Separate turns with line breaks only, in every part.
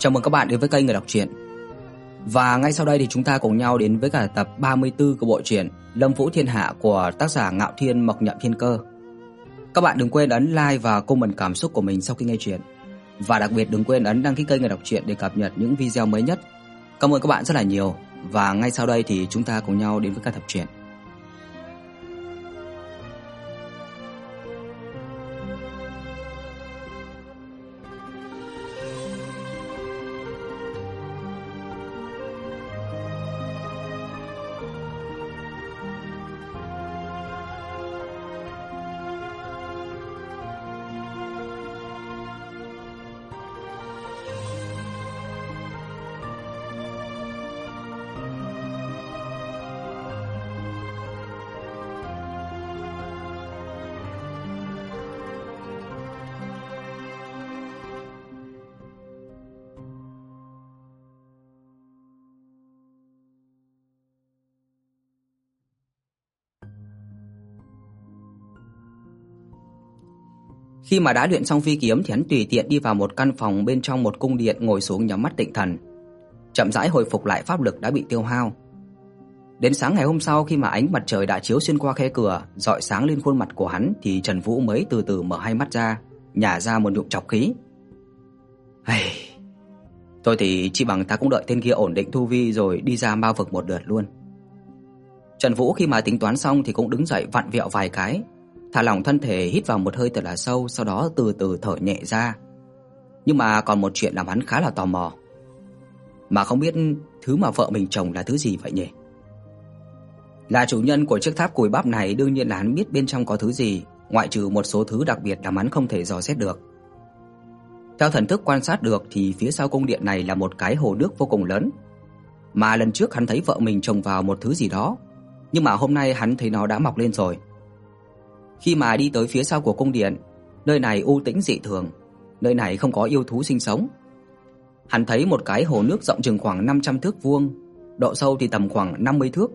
Chào mừng các bạn đến với kênh người đọc truyện. Và ngay sau đây thì chúng ta cùng nhau đến với cả tập 34 của bộ truyện Lâm Vũ Thiên Hạ của tác giả Ngạo Thiên Mộc Nhậm Thiên Cơ. Các bạn đừng quên ấn like và comment cảm xúc của mình sau khi nghe truyện. Và đặc biệt đừng quên ấn đăng ký kênh người đọc truyện để cập nhật những video mới nhất. Cảm ơn các bạn rất là nhiều. Và ngay sau đây thì chúng ta cùng nhau đến với cả tập truyện. Khi mà đã luyện xong phi kiếm thì hắn tùy tiện đi vào một căn phòng bên trong một cung điện ngồi xuống nhắm mắt tĩnh thần, chậm rãi hồi phục lại pháp lực đã bị tiêu hao. Đến sáng ngày hôm sau khi mà ánh mặt trời đã chiếu xuyên qua khe cửa, rọi sáng lên khuôn mặt của hắn thì Trần Vũ mới từ từ mở hai mắt ra, nhả ra một ngụm trọc khí. Hây. tôi thì chỉ bằng ta cũng đợi tên kia ổn định tu vi rồi đi ra ma vực một lượt luôn. Trần Vũ khi mà tính toán xong thì cũng đứng dậy vặn vẹo vài cái, thả lỏng thân thể hít vào một hơi thật là sâu, sau đó từ từ thở nhẹ ra. Nhưng mà còn một chuyện làm hắn khá là tò mò. Mà không biết thứ mà vợ mình trồng là thứ gì vậy nhỉ? Là chủ nhân của chiếc tháp cùi bắp này đương nhiên là hắn biết bên trong có thứ gì, ngoại trừ một số thứ đặc biệt làm hắn không thể dò xét được. Theo thần thức quan sát được thì phía sau cung điện này là một cái hồ nước vô cùng lớn. Mà lần trước hắn thấy vợ mình trồng vào một thứ gì đó, nhưng mà hôm nay hắn thấy nó đã mọc lên rồi. Khi mà đi tới phía sau của cung điện, nơi này u tĩnh dị thường, nơi này không có yêu thú sinh sống. Hắn thấy một cái hồ nước rộng chừng khoảng 500 thước vuông, độ sâu thì tầm khoảng 50 thước.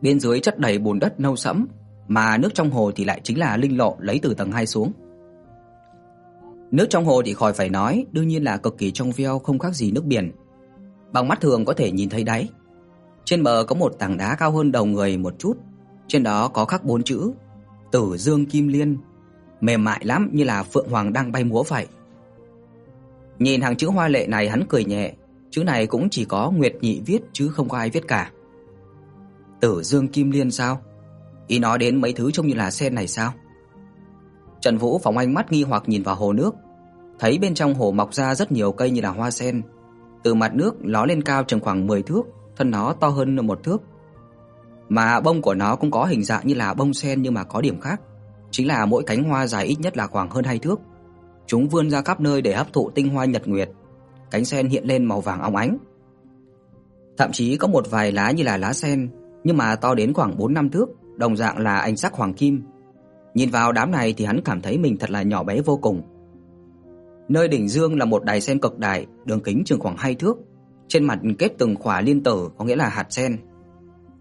Bên dưới chất đầy bùn đất nâu sẫm, mà nước trong hồ thì lại chính là linh lộ lấy từ tầng 2 xuống. Nước trong hồ thì khỏi phải nói, đương nhiên là cực kỳ trong veo không khác gì nước biển. Bằng mắt thường có thể nhìn thấy đáy. Trên bờ có một tảng đá cao hơn đầu người một chút, trên đó có khắc bốn chữ Tử Dương Kim Liên, mềm mại lắm như là phượng hoàng đang bay múa vậy. Nhìn hàng chữ hoa lệ này hắn cười nhẹ, chữ này cũng chỉ có Nguyệt Nhị viết chứ không có ai viết cả. Tử Dương Kim Liên sao? Ý nói đến mấy thứ trông như là sen này sao? Trần Vũ phóng ánh mắt nghi hoặc nhìn vào hồ nước, thấy bên trong hồ mọc ra rất nhiều cây như là hoa sen, từ mặt nước ló lên cao chừng khoảng 10 thước, thân nó to hơn một thước. Mà bông của nó cũng có hình dạng như là bông sen nhưng mà có điểm khác, chính là mỗi cánh hoa dài ít nhất là khoảng hơn 2 thước. Chúng vươn ra khắp nơi để hấp thụ tinh hoa nhật nguyệt. Cánh sen hiện lên màu vàng óng ánh. Thậm chí có một vài lá như là lá sen, nhưng mà to đến khoảng 4 năm thước, đồng dạng là ánh sắc hoàng kim. Nhìn vào đám này thì hắn cảm thấy mình thật là nhỏ bé vô cùng. Nơi đỉnh dương là một đài sen cực đại, đường kính chừng khoảng 2 thước, trên mặt kết từng khỏa liên tử, có nghĩa là hạt sen.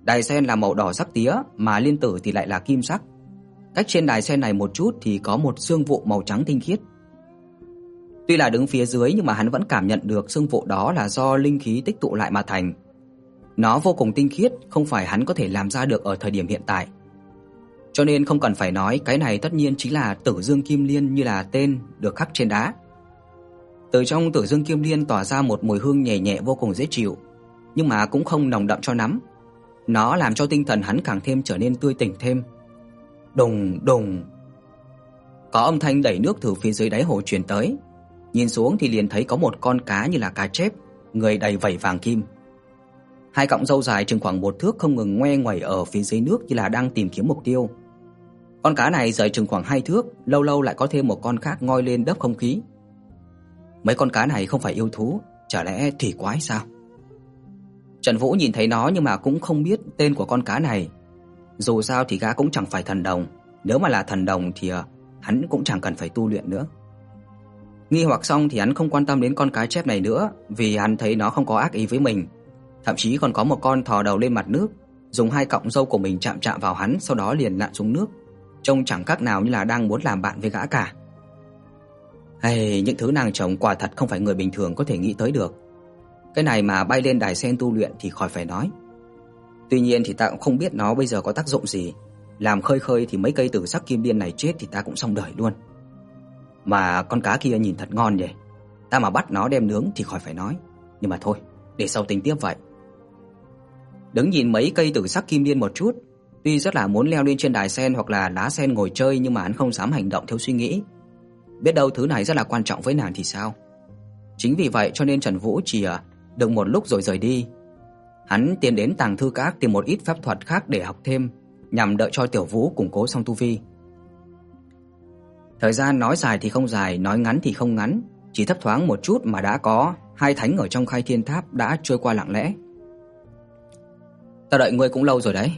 Đài sen là màu đỏ sắc tía, mà liên tử thì lại là kim sắc. Cách trên đài sen này một chút thì có một xương vụ màu trắng tinh khiết. Tuy là đứng phía dưới nhưng mà hắn vẫn cảm nhận được xương vụ đó là do linh khí tích tụ lại mà thành. Nó vô cùng tinh khiết, không phải hắn có thể làm ra được ở thời điểm hiện tại. Cho nên không cần phải nói, cái này tất nhiên chính là Tử Dương Kim Liên như là tên được khắc trên đá. Từ trong Tử Dương Kim Liên tỏa ra một mùi hương nhẹ nhẹ vô cùng dễ chịu, nhưng mà cũng không nồng đậm cho lắm. Nó làm cho tinh thần hắn càng thêm trở nên tươi tỉnh thêm. Đùng đùng. Có âm thanh đẩy nước từ phía dưới đáy hồ truyền tới. Nhìn xuống thì liền thấy có một con cá như là cá chép, người đầy vảy vàng kim. Hai cọng râu dài chừng khoảng một thước không ngừng ngoe ngoẩy ở phía dưới nước như là đang tìm kiếm mục tiêu. Con cá này dài chừng khoảng hai thước, lâu lâu lại có thêm một con khác ngoi lên đớp không khí. Mấy con cá này không phải yêu thú, chả lẽ thủy quái sao? Trần Vũ nhìn thấy nó nhưng mà cũng không biết tên của con cá này. Dù sao thì gã cũng chẳng phải thần đồng, nếu mà là thần đồng thì à, hắn cũng chẳng cần phải tu luyện nữa. Nghi hoặc xong thì hắn không quan tâm đến con cá chép này nữa, vì hắn thấy nó không có ác ý với mình, thậm chí còn có một con thò đầu lên mặt nước, dùng hai cọng râu của mình chạm chạm vào hắn, sau đó liền lặn xuống nước, trông chẳng khác nào như là đang muốn làm bạn với gã cả. Hay những thứ nàng chồng quả thật không phải người bình thường có thể nghĩ tới được. Cái này mà bay lên đài sen tu luyện thì khỏi phải nói. Tuy nhiên thì ta cũng không biết nó bây giờ có tác dụng gì. Làm khơi khơi thì mấy cây tử sắc kim điên này chết thì ta cũng xong đời luôn. Mà con cá kia nhìn thật ngon nhỉ. Ta mà bắt nó đem nướng thì khỏi phải nói. Nhưng mà thôi, để sau tính tiếp vậy. Đứng nhìn mấy cây tử sắc kim điên một chút, tuy rất là muốn leo lên trên đài sen hoặc là lá sen ngồi chơi nhưng mà hắn không dám hành động theo suy nghĩ. Biết đâu thứ này rất là quan trọng với nàng thì sao? Chính vì vậy cho nên Trần Vũ chỉ à, được một lúc rồi rời đi. Hắn tiến đến tàng thư các tìm một ít pháp thuật khác để học thêm, nhằm đợi cho Tiểu Vũ củng cố xong tu vi. Thời gian nói dài thì không dài, nói ngắn thì không ngắn, chỉ thấp thoáng một chút mà đã có hai thánh ở trong Khai Thiên Tháp đã trôi qua lặng lẽ. Ta đợi ngươi cũng lâu rồi đấy.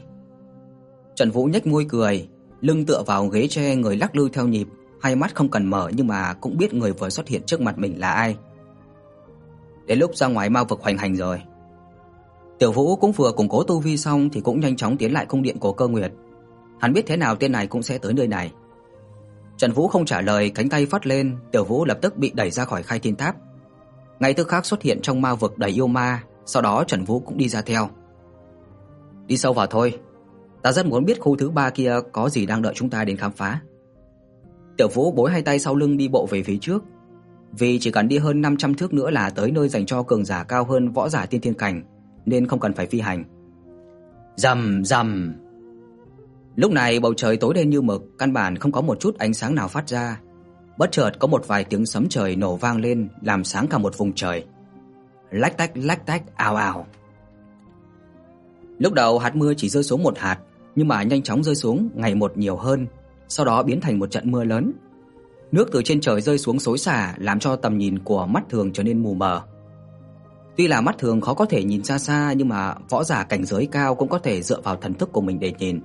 Trần Vũ nhếch môi cười, lưng tựa vào ghế tre người lắc lư theo nhịp, hai mắt không cần mở nhưng mà cũng biết người vừa xuất hiện trước mặt mình là ai. Đến lúc ra ngoài ma vực hoành hành rồi. Tiểu Vũ cũng vừa củng cố tu vi xong thì cũng nhanh chóng tiến lại cung điện của Cơ Nguyệt. Hắn biết thế nào tên này cũng sẽ tới nơi này. Trần Vũ không trả lời, cánh tay phất lên, Tiểu Vũ lập tức bị đẩy ra khỏi Khai Thiên Tháp. Ngay tức khắc xuất hiện trong ma vực đầy yêu ma, sau đó Trần Vũ cũng đi ra theo. Đi sâu vào thôi, ta rất muốn biết khu thứ ba kia có gì đang đợi chúng ta đến khám phá. Tiểu Vũ bối hai tay sau lưng đi bộ về phía trước, vì chỉ cần đi hơn 500 thước nữa là tới nơi dành cho cường giả cao hơn võ giả tiên thiên cảnh, nên không cần phải phi hành. Rầm rầm. Lúc này bầu trời tối đen như mực, căn bản không có một chút ánh sáng nào phát ra. Bất chợt có một vài tiếng sấm trời nổ vang lên, làm sáng cả một vùng trời. Lách tách lách tách ào ào. Lúc đầu hạt mưa chỉ rơi xuống một hạt, nhưng mà nhanh chóng rơi xuống ngày một nhiều hơn, sau đó biến thành một trận mưa lớn. Nước từ trên trời rơi xuống xối xả, làm cho tầm nhìn của mắt thường trở nên mù mờ. Tuy là mắt thường khó có thể nhìn xa xa, nhưng mà võ giả cảnh giới cao cũng có thể dựa vào thần thức của mình để nhìn.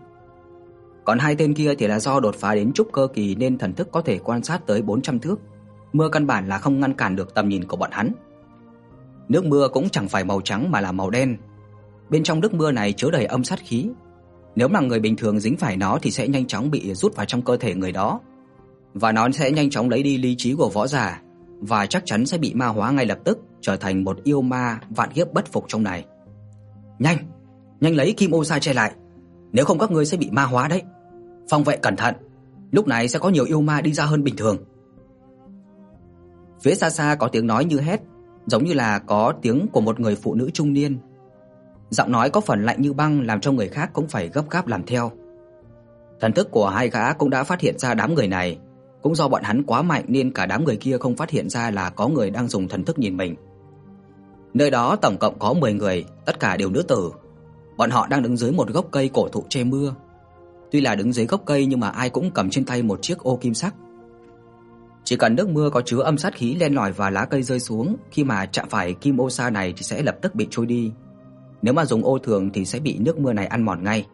Còn hai tên kia thì là do đột phá đến trúc cơ kỳ nên thần thức có thể quan sát tới 400 thước. Mưa căn bản là không ngăn cản được tầm nhìn của bọn hắn. Nước mưa cũng chẳng phải màu trắng mà là màu đen. Bên trong nước mưa này chứa đầy âm sát khí. Nếu mà người bình thường dính phải nó thì sẽ nhanh chóng bị rút vào trong cơ thể người đó. Và nó sẽ nhanh chóng lấy đi lý trí của võ giả và chắc chắn sẽ bị ma hóa ngay lập tức, trở thành một yêu ma vạn kiếp bất phục trong này. Nhanh, nhanh lấy kim ô sa che lại, nếu không các ngươi sẽ bị ma hóa đấy. Phòng vệ cẩn thận, lúc này sẽ có nhiều yêu ma đi ra hơn bình thường. Phía xa xa có tiếng nói như hét, giống như là có tiếng của một người phụ nữ trung niên. Giọng nói có phần lạnh như băng làm cho người khác cũng phải gấp gáp làm theo. Thần thức của hai gã cũng đã phát hiện ra đám người này, cũng do bọn hắn quá mạnh nên cả đám người kia không phát hiện ra là có người đang dùng thần thức nhìn mình. Nơi đó tổng cộng có 10 người, tất cả đều nữ tử. Bọn họ đang đứng dưới một gốc cây cổ thụ che mưa. Tuy là đứng dưới gốc cây nhưng mà ai cũng cầm trên tay một chiếc ô kim sắc. Chỉ cần nước mưa có chứa âm sát khí len lỏi vào lá cây rơi xuống, khi mà chạm phải kim ô sa này thì sẽ lập tức bị trôi đi. Nếu mà dùng ô thường thì sẽ bị nước mưa này ăn mòn ngay.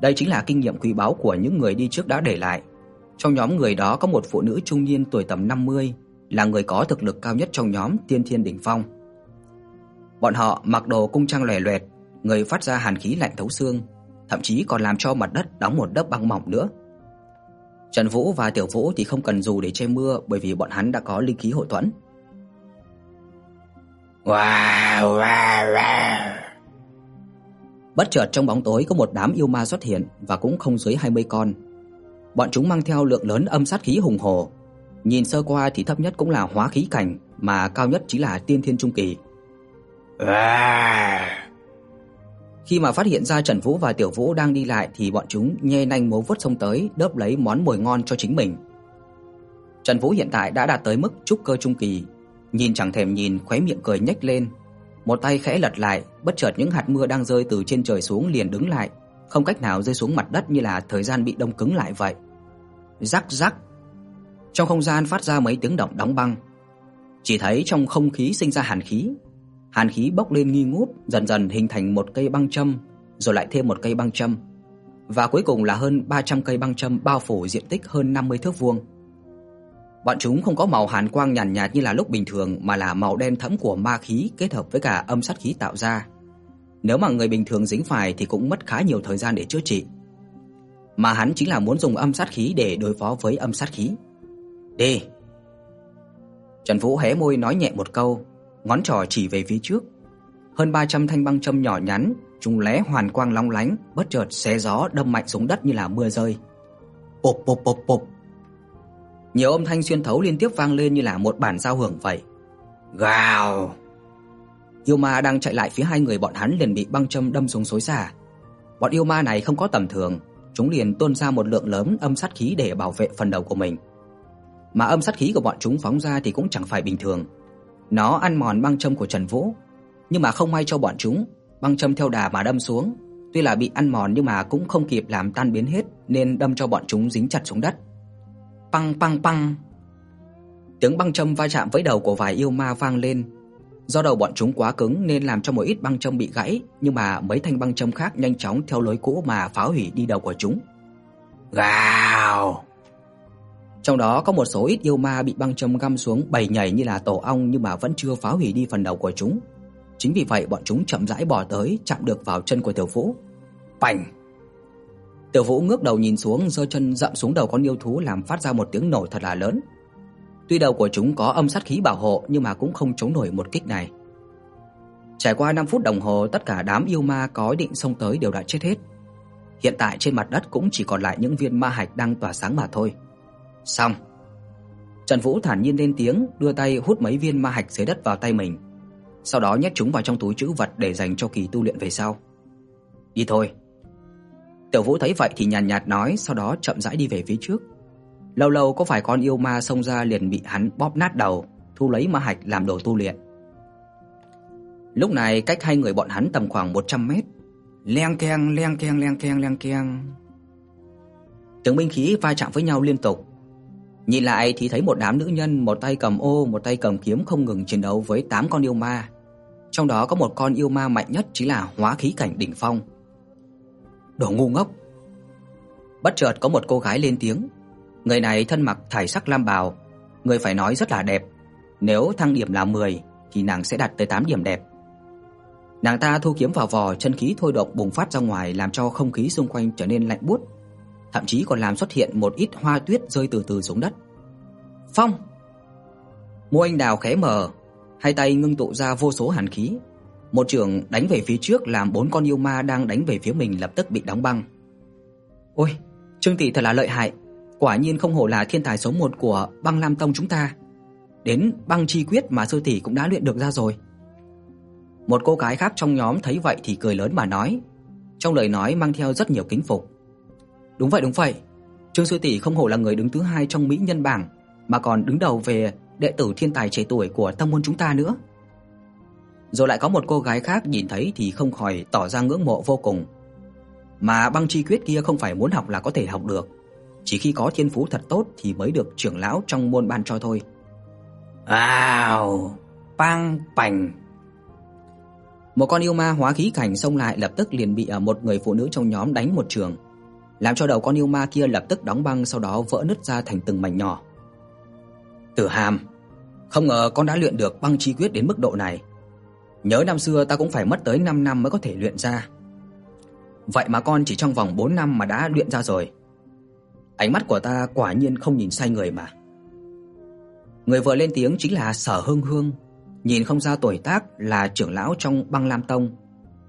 Đây chính là kinh nghiệm quý báu của những người đi trước đã để lại. Trong nhóm người đó có một phụ nữ trung niên tuổi tầm 50, là người có thực lực cao nhất trong nhóm Tiên Thiên đỉnh phong. Bọn họ mặc đồ cung trang lòe loẹt, người phát ra hàn khí lạnh thấu xương, thậm chí còn làm cho mặt đất đóng một lớp băng mỏng nữa. Trần Vũ và Tiểu Vũ thì không cần dù để che mưa bởi vì bọn hắn đã có linh khí hộ thuẫn. Wow, wow, wow. Bất chợt trong bóng tối có một đám yêu ma xuất hiện và cũng không dưới 20 con. Bọn chúng mang theo lượng lớn âm sát khí hùng hổ, nhìn sơ qua thì thấp nhất cũng là hóa khí cảnh, mà cao nhất chính là tiên thiên trung kỳ. Khi mà phát hiện ra Trần Vũ và Tiểu Vũ đang đi lại thì bọn chúng nhe nanh múa vuốt xông tới, đớp lấy món mồi ngon cho chính mình. Trần Vũ hiện tại đã đạt tới mức trúc cơ trung kỳ, nhìn chẳng thèm nhìn, khóe miệng cười nhếch lên, một tay khẽ lật lại, bất chợt những hạt mưa đang rơi từ trên trời xuống liền đứng lại, không cách nào rơi xuống mặt đất như là thời gian bị đông cứng lại vậy. Rắc rắc. Trong không gian phát ra mấy tiếng động đóng băng. Chỉ thấy trong không khí sinh ra hàn khí. Hàn khí bốc lên nghi ngút, dần dần hình thành một cây băng châm, rồi lại thêm một cây băng châm. Và cuối cùng là hơn 300 cây băng châm bao phủ diện tích hơn 50 thước vuông. Bọn chúng không có màu hàn quang nhàn nhạt, nhạt như là lúc bình thường mà là màu đen thẫm của ma khí kết hợp với cả âm sát khí tạo ra. Nếu mà người bình thường dính phải thì cũng mất khá nhiều thời gian để chữa trị. Mà hắn chính là muốn dùng âm sát khí để đối phó với âm sát khí. Đi. Trần Vũ hé môi nói nhẹ một câu, ngón trỏ chỉ về phía trước. Hơn 300 thanh băng châm nhỏ nhắn, chúng lóe hoàn quang long lánh, bất chợt xé gió đâm mạnh xuống đất như là mưa rơi. Bộp bộp bộp bộp. Nhiều âm thanh xuyên thấu liên tiếp vang lên như là một bản giao hưởng vậy. Gào. Yêu ma đang chạy lại phía hai người bọn hắn liền bị băng châm đâm xuống xối xả. Bọn yêu ma này không có tầm thường, chúng liền tuôn ra một lượng lớn âm sát khí để bảo vệ phần đầu của mình. Mà âm sát khí của bọn chúng phóng ra thì cũng chẳng phải bình thường. Nó ăn mòn băng châm của Trần Vũ, nhưng mà không may cho bọn chúng, băng châm theo đà mà đâm xuống, tuy là bị ăn mòn nhưng mà cũng không kịp làm tan biến hết nên đâm cho bọn chúng dính chặt xuống đất. Păng păng păng. Tiếng băng châm va chạm với đầu của vài yêu ma vang lên. Do đầu bọn chúng quá cứng nên làm cho một ít băng châm bị gãy, nhưng mà mấy thanh băng châm khác nhanh chóng theo lối cũ mà phá hủy đi đầu của chúng. Gào. Trong đó có một số ít yêu ma bị băng châm găm xuống bầy nhảy như là tổ ong nhưng mà vẫn chưa phá hủy đi phần đầu của chúng. Chính vì vậy bọn chúng chậm rãi bò tới, chạm được vào chân của Tiểu Vũ. Bành! Tiểu Vũ ngước đầu nhìn xuống, giơ chân dậm xuống đầu con yêu thú làm phát ra một tiếng nổ thật là lớn. Tuy đầu của chúng có âm sát khí bảo hộ nhưng mà cũng không chống nổi một kích này. Trải qua 5 phút đồng hồ, tất cả đám yêu ma có ý định xông tới đều đã chết hết. Hiện tại trên mặt đất cũng chỉ còn lại những viên ma hạch đang tỏa sáng mà thôi. Xong. Trần Vũ thản nhiên lên tiếng, đưa tay hút mấy viên ma hạch dưới đất vào tay mình. Sau đó nhét chúng vào trong túi trữ vật để dành cho kỳ tu luyện về sau. Đi thôi. Tiểu Vũ thấy vậy thì nhàn nhạt, nhạt nói, sau đó chậm rãi đi về phía trước. Lâu lâu có phải con yêu ma xông ra liền bị hắn bóp nát đầu, thu lấy ma hạch làm đồ tu luyện. Lúc này cách hai người bọn hắn tầm khoảng 100 mét. Leng keng leng keng leng keng leng keng. Tiếng binh khí va chạm với nhau liên tục. Nhìn lại thì thấy một đám nữ nhân một tay cầm ô, một tay cầm kiếm không ngừng chiến đấu với 8 con yêu ma. Trong đó có một con yêu ma mạnh nhất chính là hóa khí cảnh đỉnh phong. Đồ ngu ngốc. Bất chợt có một cô gái lên tiếng. Người này thân mặc thải sắc lam bào, người phải nói rất là đẹp. Nếu thăng điểm là 10 thì nàng sẽ đạt tới 8 điểm đẹp. Nàng ta thu kiếm vào vò, chân khí thôi động bùng phát ra ngoài làm cho không khí xung quanh trở nên lạnh buốt, thậm chí còn làm xuất hiện một ít hoa tuyết rơi từ từ xuống đất. Phong. Mộ anh đào khẽ mở, hai tay ngưng tụ ra vô số hàn khí, một trường đánh về phía trước làm bốn con yêu ma đang đánh về phía mình lập tức bị đóng băng. Ôi, Trương tỷ thật là lợi hại, quả nhiên không hổ là thiên tài số 1 của Băng Lam Tông chúng ta. Đến băng chi quyết mà sư tỷ cũng đã luyện được ra rồi. Một cô gái khác trong nhóm thấy vậy thì cười lớn mà nói, trong lời nói mang theo rất nhiều kính phục. Đúng vậy đúng vậy, Trương sư tỷ không hổ là người đứng thứ hai trong mỹ nhân bảng, mà còn đứng đầu về đệ tử thiên tài trẻ tuổi của tông môn chúng ta nữa. Rồi lại có một cô gái khác nhìn thấy thì không khỏi tỏ ra ngưỡng mộ vô cùng. Mà băng chi quyết kia không phải muốn học là có thể học được, chỉ khi có thiên phú thật tốt thì mới được trưởng lão trong môn ban cho thôi. Ào, Pang bành. Một con yêu ma hóa khí cảnh xông lại lập tức liền bị à, một người phụ nữ trong nhóm đánh một trường, làm cho đầu con yêu ma kia lập tức đóng băng sau đó vỡ nứt ra thành từng mảnh nhỏ. Tử Hàm, không ngờ con đã luyện được băng chi quyết đến mức độ này. Nhớ năm xưa ta cũng phải mất tới 5 năm mới có thể luyện ra. Vậy mà con chỉ trong vòng 4 năm mà đã luyện ra rồi. Ánh mắt của ta quả nhiên không nhìn sai người mà. Người vừa lên tiếng chính là Sở Hưng Hương, nhìn không ra tuổi tác là trưởng lão trong Băng Lam Tông,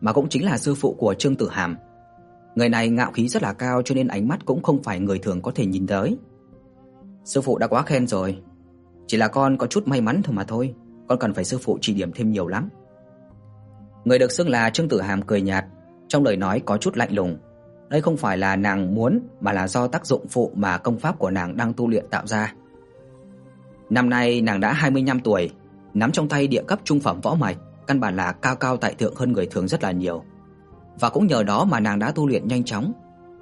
mà cũng chính là sư phụ của Trương Tử Hàm. Người này ngạo khí rất là cao cho nên ánh mắt cũng không phải người thường có thể nhìn tới. Sư phụ đã quá khen rồi, chỉ là con có chút may mắn thôi mà thôi, con cần phải sư phụ chỉ điểm thêm nhiều lắm. Người được xưng là Trương Tử Hàm cười nhạt, trong lời nói có chút lạnh lùng. Đây không phải là nàng muốn mà là do tác dụng phụ mà công pháp của nàng đang tu luyện tạo ra. Năm nay nàng đã 25 tuổi, nắm trong tay địa cấp trung phẩm võ mạch, căn bản là cao cao tại thượng hơn người thường rất là nhiều. Và cũng nhờ đó mà nàng đã tu luyện nhanh chóng,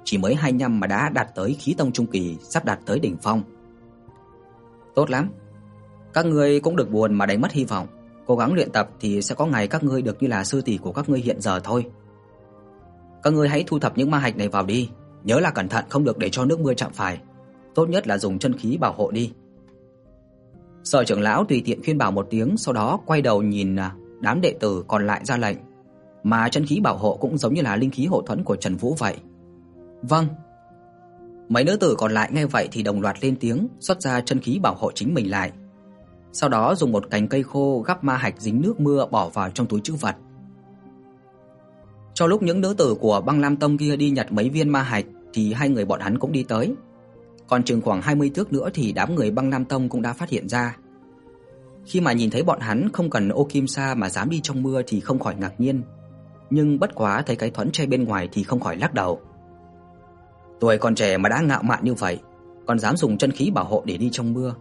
chỉ mới 2 năm mà đã đạt tới khí tông trung kỳ, sắp đạt tới đỉnh phong. Tốt lắm. Các ngươi cũng được buồn mà đánh mất hy vọng, cố gắng luyện tập thì sẽ có ngày các ngươi được như là sư tỷ của các ngươi hiện giờ thôi. Các ngươi hãy thu thập những ma hạch này vào đi, nhớ là cẩn thận không được để cho nước mưa chạm phải. Tốt nhất là dùng chân khí bảo hộ đi. Sở trưởng lão tùy tiện khuyên bảo một tiếng, sau đó quay đầu nhìn à, đám đệ tử còn lại ra lệnh, mà chân khí bảo hộ cũng giống như là linh khí hộ thuẫn của Trần Vũ vậy. Vâng. Mấy nữ tử còn lại nghe vậy thì đồng loạt lên tiếng, xuất ra chân khí bảo hộ chính mình lại. Sau đó dùng một cành cây khô gắp ma hạch dính nước mưa bỏ vào trong túi trữ vật. Cho lúc những nữ tử của Băng Lam Tông kia đi nhặt mấy viên ma hạch thì hai người bọn hắn cũng đi tới. Còn chừng khoảng 20 thước nữa thì đám người Băng Lam Tông cũng đã phát hiện ra. Khi mà nhìn thấy bọn hắn không cần ô kim sa mà dám đi trong mưa thì không khỏi ngạc nhiên, nhưng bất quá thấy cái thuần che bên ngoài thì không khỏi lắc đầu. Tuổi còn trẻ mà đã ngạo mạn như vậy, còn dám dùng chân khí bảo hộ để đi trong mưa.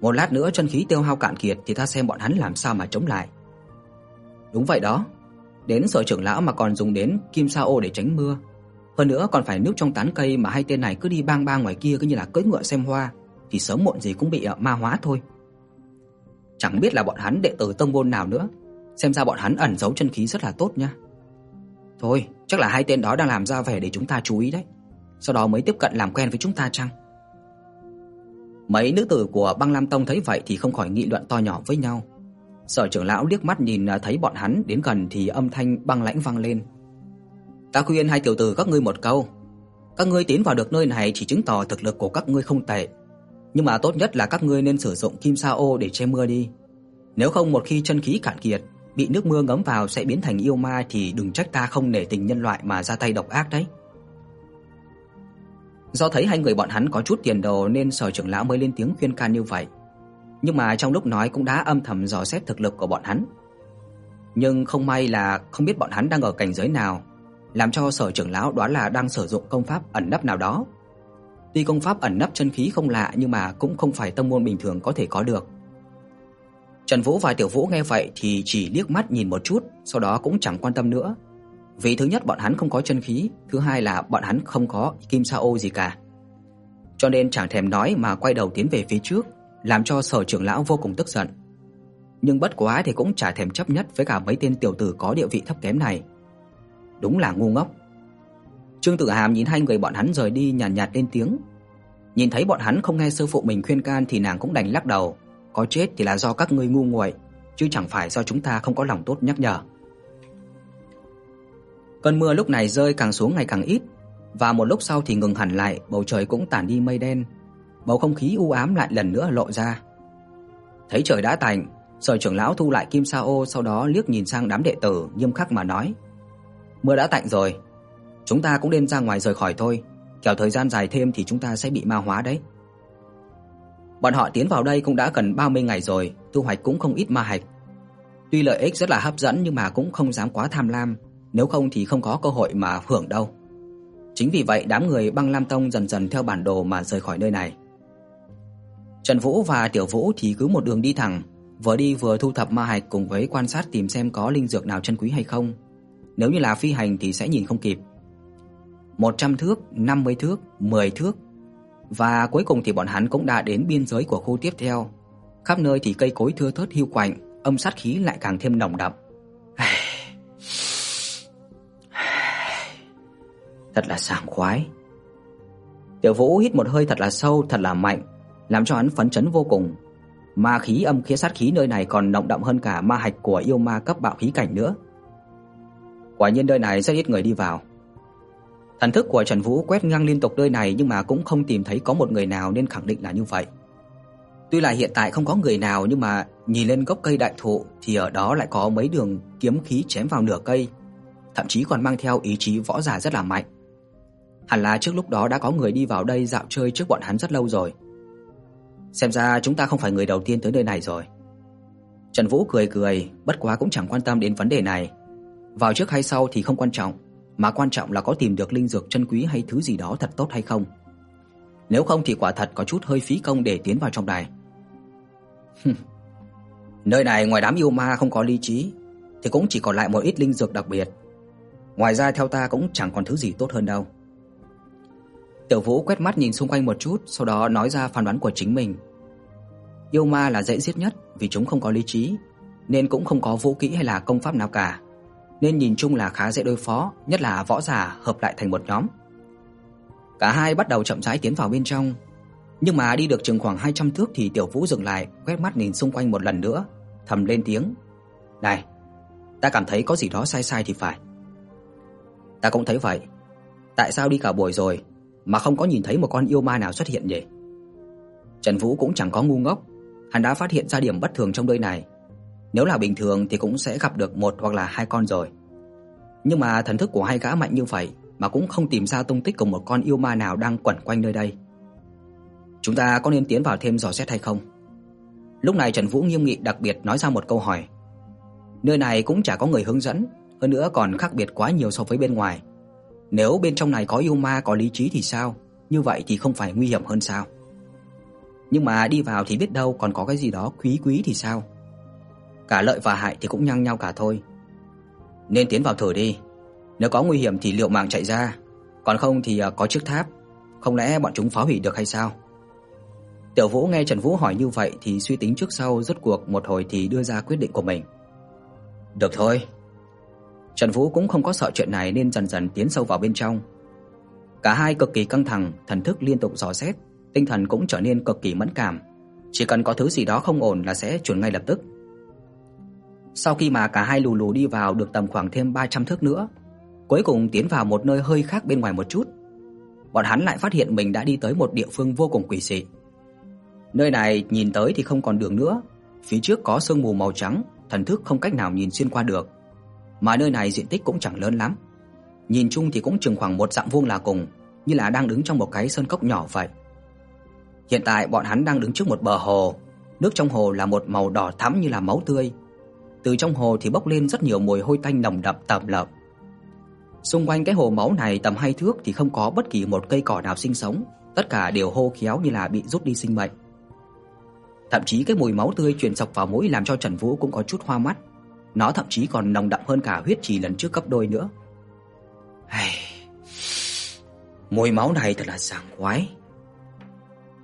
Một lát nữa chân khí tiêu hao cạn kiệt thì ta xem bọn hắn làm sao mà chống lại. Đúng vậy đó, đến sở trưởng lão mà còn dùng đến kim sa ô để tránh mưa. Hơn nữa còn phải núp trong tán cây mà hai tên này cứ đi bang bang ngoài kia cứ như là cưỡi ngựa xem hoa thì sớm muộn gì cũng bị ờ, ma hóa thôi. Chẳng biết là bọn hắn đệ tử tông môn nào nữa, xem ra bọn hắn ẩn giấu chân khí rất là tốt nha. Thôi, chắc là hai tên đó đang làm ra vẻ để chúng ta chú ý đấy. Sau đó mới tiếp cận làm quen với chúng ta chăng? Mấy nữ tử của Băng Lam Tông thấy vậy thì không khỏi nghị luận to nhỏ với nhau. Sở trưởng lão liếc mắt nhìn à, thấy bọn hắn đến gần thì âm thanh băng lãnh vang lên. Ta khuyên hai tiểu tử các ngươi một câu, các ngươi tiến vào được nơi này chỉ chứng tỏ thực lực của các ngươi không tệ, nhưng mà tốt nhất là các ngươi nên sử dụng kim sa ô để che mưa đi. Nếu không một khi chân khí cạn kiệt, bị nước mưa ngấm vào sẽ biến thành yêu ma thì đừng trách ta không nể tình nhân loại mà ra tay độc ác đấy. Do thấy hai người bọn hắn có chút tiền đồ nên sở trưởng lão mới lên tiếng khuyên can như vậy. Nhưng mà trong lúc nói cũng đã âm thầm dò xét thực lực của bọn hắn. Nhưng không may là không biết bọn hắn đang ở cảnh giới nào, làm cho sở trưởng lão đoán là đang sử dụng công pháp ẩn nấp nào đó. Tuy công pháp ẩn nấp chân khí không lạ nhưng mà cũng không phải tông môn bình thường có thể có được. Trần Vũ và Tiểu Vũ nghe vậy thì chỉ liếc mắt nhìn một chút, sau đó cũng chẳng quan tâm nữa. Vì thứ nhất bọn hắn không có chân khí, thứ hai là bọn hắn không có kim sao ô gì cả. Cho nên chẳng thèm nói mà quay đầu tiến về phía trước, làm cho Sở trưởng lão vô cùng tức giận. Nhưng bất quá thì cũng chả thèm chấp nhất với cả mấy tên tiểu tử có địa vị thấp kém này. Đúng là ngu ngốc. Trương Tử Hàm nhìn hai người bọn hắn rời đi nhàn nhạt, nhạt lên tiếng. Nhìn thấy bọn hắn không nghe sư phụ mình khuyên can thì nàng cũng đành lắc đầu, có chết thì là do các ngươi ngu nguội, chứ chẳng phải do chúng ta không có lòng tốt nhắc nhở. Cơn mưa lúc này rơi càng xuống ngày càng ít, và một lúc sau thì ngừng hẳn lại, bầu trời cũng tản đi mây đen. Bầu không khí u ám lại lần nữa lộ ra. Thấy trời đã tạnh, Sở trưởng lão thu lại kim sa ô, sau đó liếc nhìn sang đám đệ tử, nghiêm khắc mà nói: "Mưa đã tạnh rồi, chúng ta cũng nên ra ngoài rời khỏi thôi, kéo thời gian dài thêm thì chúng ta sẽ bị ma hóa đấy." Bọn họ tiến vào đây cũng đã gần 30 ngày rồi, thu hoạch cũng không ít ma hạch. Tuy lợi ích rất là hấp dẫn nhưng mà cũng không dám quá tham lam, nếu không thì không có cơ hội mà hưởng đâu. Chính vì vậy đám người Băng Lam Tông dần dần theo bản đồ mà rời khỏi nơi này. Trần Vũ và Tiểu Vũ thì cứ một đường đi thẳng, vừa đi vừa thu thập ma hạch cùng với quan sát tìm xem có linh dược nào chân quý hay không. Nếu như là phi hành thì sẽ nhìn không kịp. 100 thước, 50 thước, 10 thước. Và cuối cùng thì bọn hắn cũng đã đến biên giới của khu tiếp theo. Khắp nơi thì cây cối thưa thớt hiu quạnh, âm sát khí lại càng thêm nồng đậm. thật là sảng khoái. Tiểu Vũ hít một hơi thật là sâu, thật là mạnh, làm cho hắn phấn chấn vô cùng. Ma khí âm khí sát khí nơi này còn nồng đậm hơn cả ma hạch của yêu ma cấp bạo khí cảnh nữa. Quả nhiên nơi này rất ít người đi vào. Thần thức của Trần Vũ quét ngang liên tục nơi này nhưng mà cũng không tìm thấy có một người nào nên khẳng định là như vậy. Tuy là hiện tại không có người nào nhưng mà nhìn lên gốc cây đại thụ thì ở đó lại có mấy đường kiếm khí chém vào nửa cây, thậm chí còn mang theo ý chí võ giả rất là mạnh. Hẳn là trước lúc đó đã có người đi vào đây dạo chơi trước bọn hắn rất lâu rồi. Xem ra chúng ta không phải người đầu tiên tới nơi này rồi. Trần Vũ cười cười, bất quá cũng chẳng quan tâm đến vấn đề này. Vào trước hay sau thì không quan trọng, mà quan trọng là có tìm được linh dược chân quý hay thứ gì đó thật tốt hay không. Nếu không thì quả thật có chút hơi phí công để tiến vào trong này. Nơi này ngoài đám yêu ma không có lý trí thì cũng chỉ còn lại một ít linh dược đặc biệt. Ngoài ra theo ta cũng chẳng còn thứ gì tốt hơn đâu. Tiểu Vũ quét mắt nhìn xung quanh một chút, sau đó nói ra phán đoán của chính mình. Yêu ma là dễ giết nhất vì chúng không có lý trí, nên cũng không có vũ kỹ hay là công pháp nào cả, nên nhìn chung là khá dễ đối phó, nhất là võ giả hợp lại thành một nhóm. Cả hai bắt đầu chậm rãi tiến vào bên trong, nhưng mà đi được chừng khoảng 200 thước thì Tiểu Vũ dừng lại, quét mắt nhìn xung quanh một lần nữa, thầm lên tiếng: "Này, ta cảm thấy có gì đó sai sai thì phải." Ta cũng thấy vậy. Tại sao đi cả buổi rồi mà không có nhìn thấy một con yêu ma nào xuất hiện nhỉ? Trần Vũ cũng chẳng có ngu ngốc, hắn đã phát hiện ra điểm bất thường trong nơi này. Nếu là bình thường thì cũng sẽ gặp được một hoặc là hai con rồi. Nhưng mà thần thức của hai gã mạnh như vậy mà cũng không tìm ra tung tích của một con yêu ma nào đang quẩn quanh nơi đây. Chúng ta có nên tiến vào thêm dò xét hay không? Lúc này Trần Vũ nghiêm nghị đặc biệt nói ra một câu hỏi. Nơi này cũng chả có người hướng dẫn, hơn nữa còn khác biệt quá nhiều so với bên ngoài. Nếu bên trong này có yêu ma có lý trí thì sao? Như vậy thì không phải nguy hiểm hơn sao? Nhưng mà đi vào thì biết đâu còn có cái gì đó quý quý thì sao? Cả lợi và hại thì cũng nhăng nhau cả thôi. Nên tiến vào thử đi. Nếu có nguy hiểm thì liệu mạng chạy ra, còn không thì à, có chiếc tháp, không lẽ bọn chúng phá hủy được hay sao? Tiểu Vũ nghe Trần Vũ hỏi như vậy thì suy tính trước sau rốt cuộc một hồi thì đưa ra quyết định của mình. Được thôi. Trần Vũ cũng không có sợ chuyện này nên dần dần tiến sâu vào bên trong. Cả hai cực kỳ căng thẳng, thần thức liên tục dò xét, tinh thần cũng trở nên cực kỳ mẫn cảm, chỉ cần có thứ gì đó không ổn là sẽ chuẩn ngay lập tức. Sau khi mà cả hai lù lù đi vào được tầm khoảng thêm 300 thước nữa, cuối cùng tiến vào một nơi hơi khác bên ngoài một chút. Bọn hắn lại phát hiện mình đã đi tới một địa phương vô cùng quỷ dị. Nơi này nhìn tới thì không còn đường nữa, phía trước có sương mù màu trắng, thần thức không cách nào nhìn xuyên qua được. Mà nơi này diện tích cũng chẳng lớn lắm. Nhìn chung thì cũng chừng khoảng một dặm vuông là cùng, như là đang đứng trong một cái sơn cốc nhỏ vậy. Hiện tại bọn hắn đang đứng trước một bờ hồ, nước trong hồ là một màu đỏ thẫm như là máu tươi. Từ trong hồ thì bốc lên rất nhiều mùi hôi tanh nồng đậm tẩm lợp. Xung quanh cái hồ máu này tầm hai thước thì không có bất kỳ một cây cỏ nào sinh sống, tất cả đều hô khéo như là bị rút đi sinh mệnh. Thậm chí cái mùi máu tươi truyền sộc vào mũi làm cho Trần Vũ cũng có chút hoa mắt. Nó thậm chí còn nồng đậm hơn cả huyết trì lần trước gấp đôi nữa. Hây. Mùi máu này thật là sảng khoái.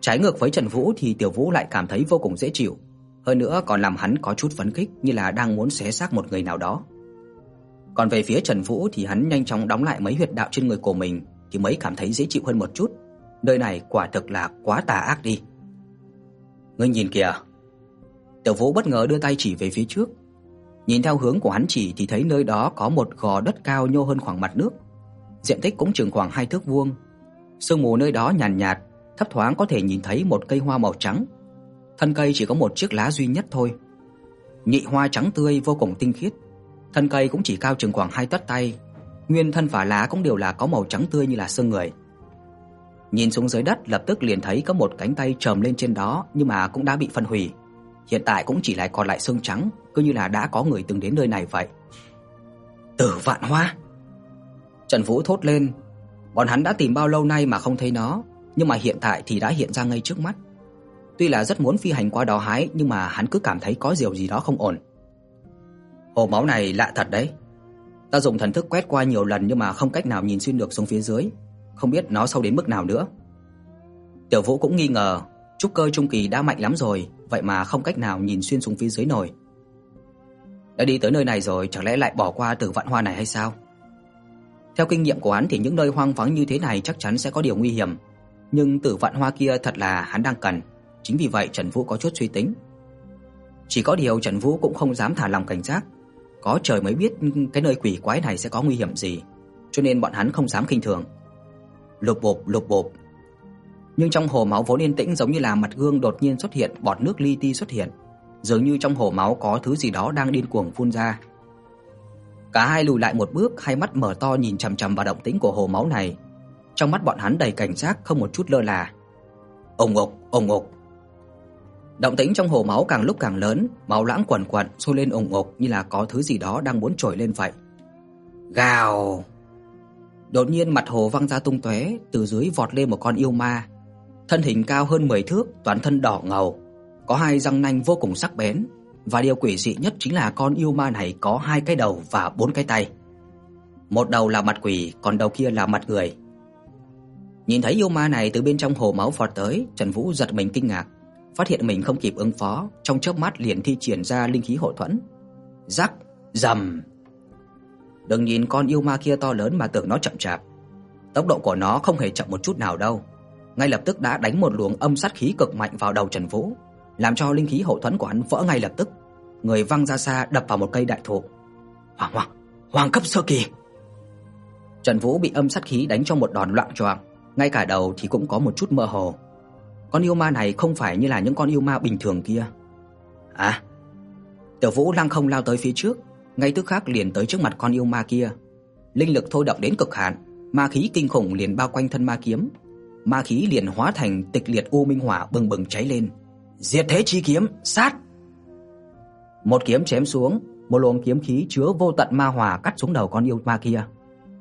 Trái ngược với Trần Vũ thì Tiểu Vũ lại cảm thấy vô cùng dễ chịu, hơn nữa còn làm hắn có chút phấn khích như là đang muốn xé xác một người nào đó. Còn về phía Trần Vũ thì hắn nhanh chóng đóng lại mấy huyệt đạo trên người của mình thì mới cảm thấy dễ chịu hơn một chút. Nơi này quả thực là quá tà ác đi. Ngươi nhìn kìa. Tiểu Vũ bất ngờ đưa tay chỉ về phía trước. Nhìn theo hướng của hắn chỉ thì thấy nơi đó có một gò đất cao nhô hơn khoảng mặt nước. Diện tích cũng chừng khoảng hai thước vuông. Sương mù nơi đó nhàn nhạt, nhạt, thấp thoáng có thể nhìn thấy một cây hoa màu trắng. Thân cây chỉ có một chiếc lá duy nhất thôi. Nhị hoa trắng tươi vô cùng tinh khiết. Thân cây cũng chỉ cao chừng khoảng hai tấc tay. Nguyên thân và lá cũng đều là có màu trắng tươi như là xương người. Nhìn xuống dưới đất lập tức liền thấy có một cánh tay trồm lên trên đó nhưng mà cũng đã bị phân hủy. Hiện tại cũng chỉ lại còn lại xương trắng, cứ như là đã có người từng đến nơi này vậy. Tử Vạn Hoa. Trần Vũ thốt lên, bọn hắn đã tìm bao lâu nay mà không thấy nó, nhưng mà hiện tại thì đã hiện ra ngay trước mắt. Tuy là rất muốn phi hành qua đó hái, nhưng mà hắn cứ cảm thấy có điều gì đó không ổn. Hồ máu này lạ thật đấy. Ta dùng thần thức quét qua nhiều lần nhưng mà không cách nào nhìn xuyên được xuống phía dưới, không biết nó sâu đến mức nào nữa. Tiểu Vũ cũng nghi ngờ, trúc cơ trung kỳ đã mạnh lắm rồi, vậy mà không cách nào nhìn xuyên xuống phía dưới nổi. Đã đi tới nơi này rồi, chẳng lẽ lại bỏ qua Tử Vạn Hoa này hay sao? Theo kinh nghiệm của hắn thì những nơi hoang vắng như thế này chắc chắn sẽ có điều nguy hiểm, nhưng Tử Vạn Hoa kia thật là hắn đang cần, chính vì vậy Trần Vũ có chút suy tính. Chỉ có điều Trần Vũ cũng không dám thả lòng cảnh giác, có trời mới biết cái nơi quỷ quái này sẽ có nguy hiểm gì, cho nên bọn hắn không dám khinh thường lục bộp lục bộp. Nhưng trong hồ máu vốn yên tĩnh giống như là mặt gương đột nhiên xuất hiện bọt nước li ti xuất hiện, dường như trong hồ máu có thứ gì đó đang điên cuồng phun ra. Cả hai lùi lại một bước, hai mắt mở to nhìn chằm chằm vào động tĩnh của hồ máu này. Trong mắt bọn hắn đầy cảnh giác không một chút lơ là. Ùng ục, ùng ục. Động tĩnh trong hồ máu càng lúc càng lớn, máu lãng quần quật sôi lên ùng ục như là có thứ gì đó đang muốn trồi lên vậy. Gào. Đột nhiên mặt hồ văng ra tung tóe, từ dưới vọt lên một con yêu ma. Thân hình cao hơn 10 thước, toàn thân đỏ ngầu, có hai răng nanh vô cùng sắc bén, và điều quỷ dị nhất chính là con yêu ma này có hai cái đầu và bốn cái tay. Một đầu là mặt quỷ, còn đầu kia là mặt người. Nhìn thấy yêu ma này từ bên trong hồ máu vọt tới, Trần Vũ giật mình kinh ngạc, phát hiện mình không kịp ứng phó, trong chớp mắt liền thi triển ra linh khí hộ thuẫn. Rắc, rầm, Đừng nhìn con yêu ma kia to lớn mà tưởng nó chậm chạp. Tốc độ của nó không hề chậm một chút nào đâu. Ngay lập tức đã đánh một luồng âm sát khí cực mạnh vào đầu Trần Vũ, làm cho linh khí hậu thuẫn của hắn vỡ ngay lập tức, người văng ra xa đập vào một cây đại thụ. Hoàng hoàng, hoàng cấp sơ kỳ. Trần Vũ bị âm sát khí đánh cho một đòn loạn choạng, ngay cả đầu thì cũng có một chút mơ hồ. con yêu ma này không phải như là những con yêu ma bình thường kia. À. Tiểu Vũ lăng không lao tới phía trước, ngay tức khắc liền tới trước mặt con yêu ma kia. Linh lực thôi động đến cực hạn, ma khí kinh khủng liền bao quanh thân ma kiếm. Ma khí liền hóa thành tịch liệt u minh hỏa bừng bừng cháy lên. Diệt thế chi kiếm, sát. Một kiếm chém xuống, một luồng kiếm khí chứa vô tận ma hỏa cắt xuống đầu con yêu ma kia.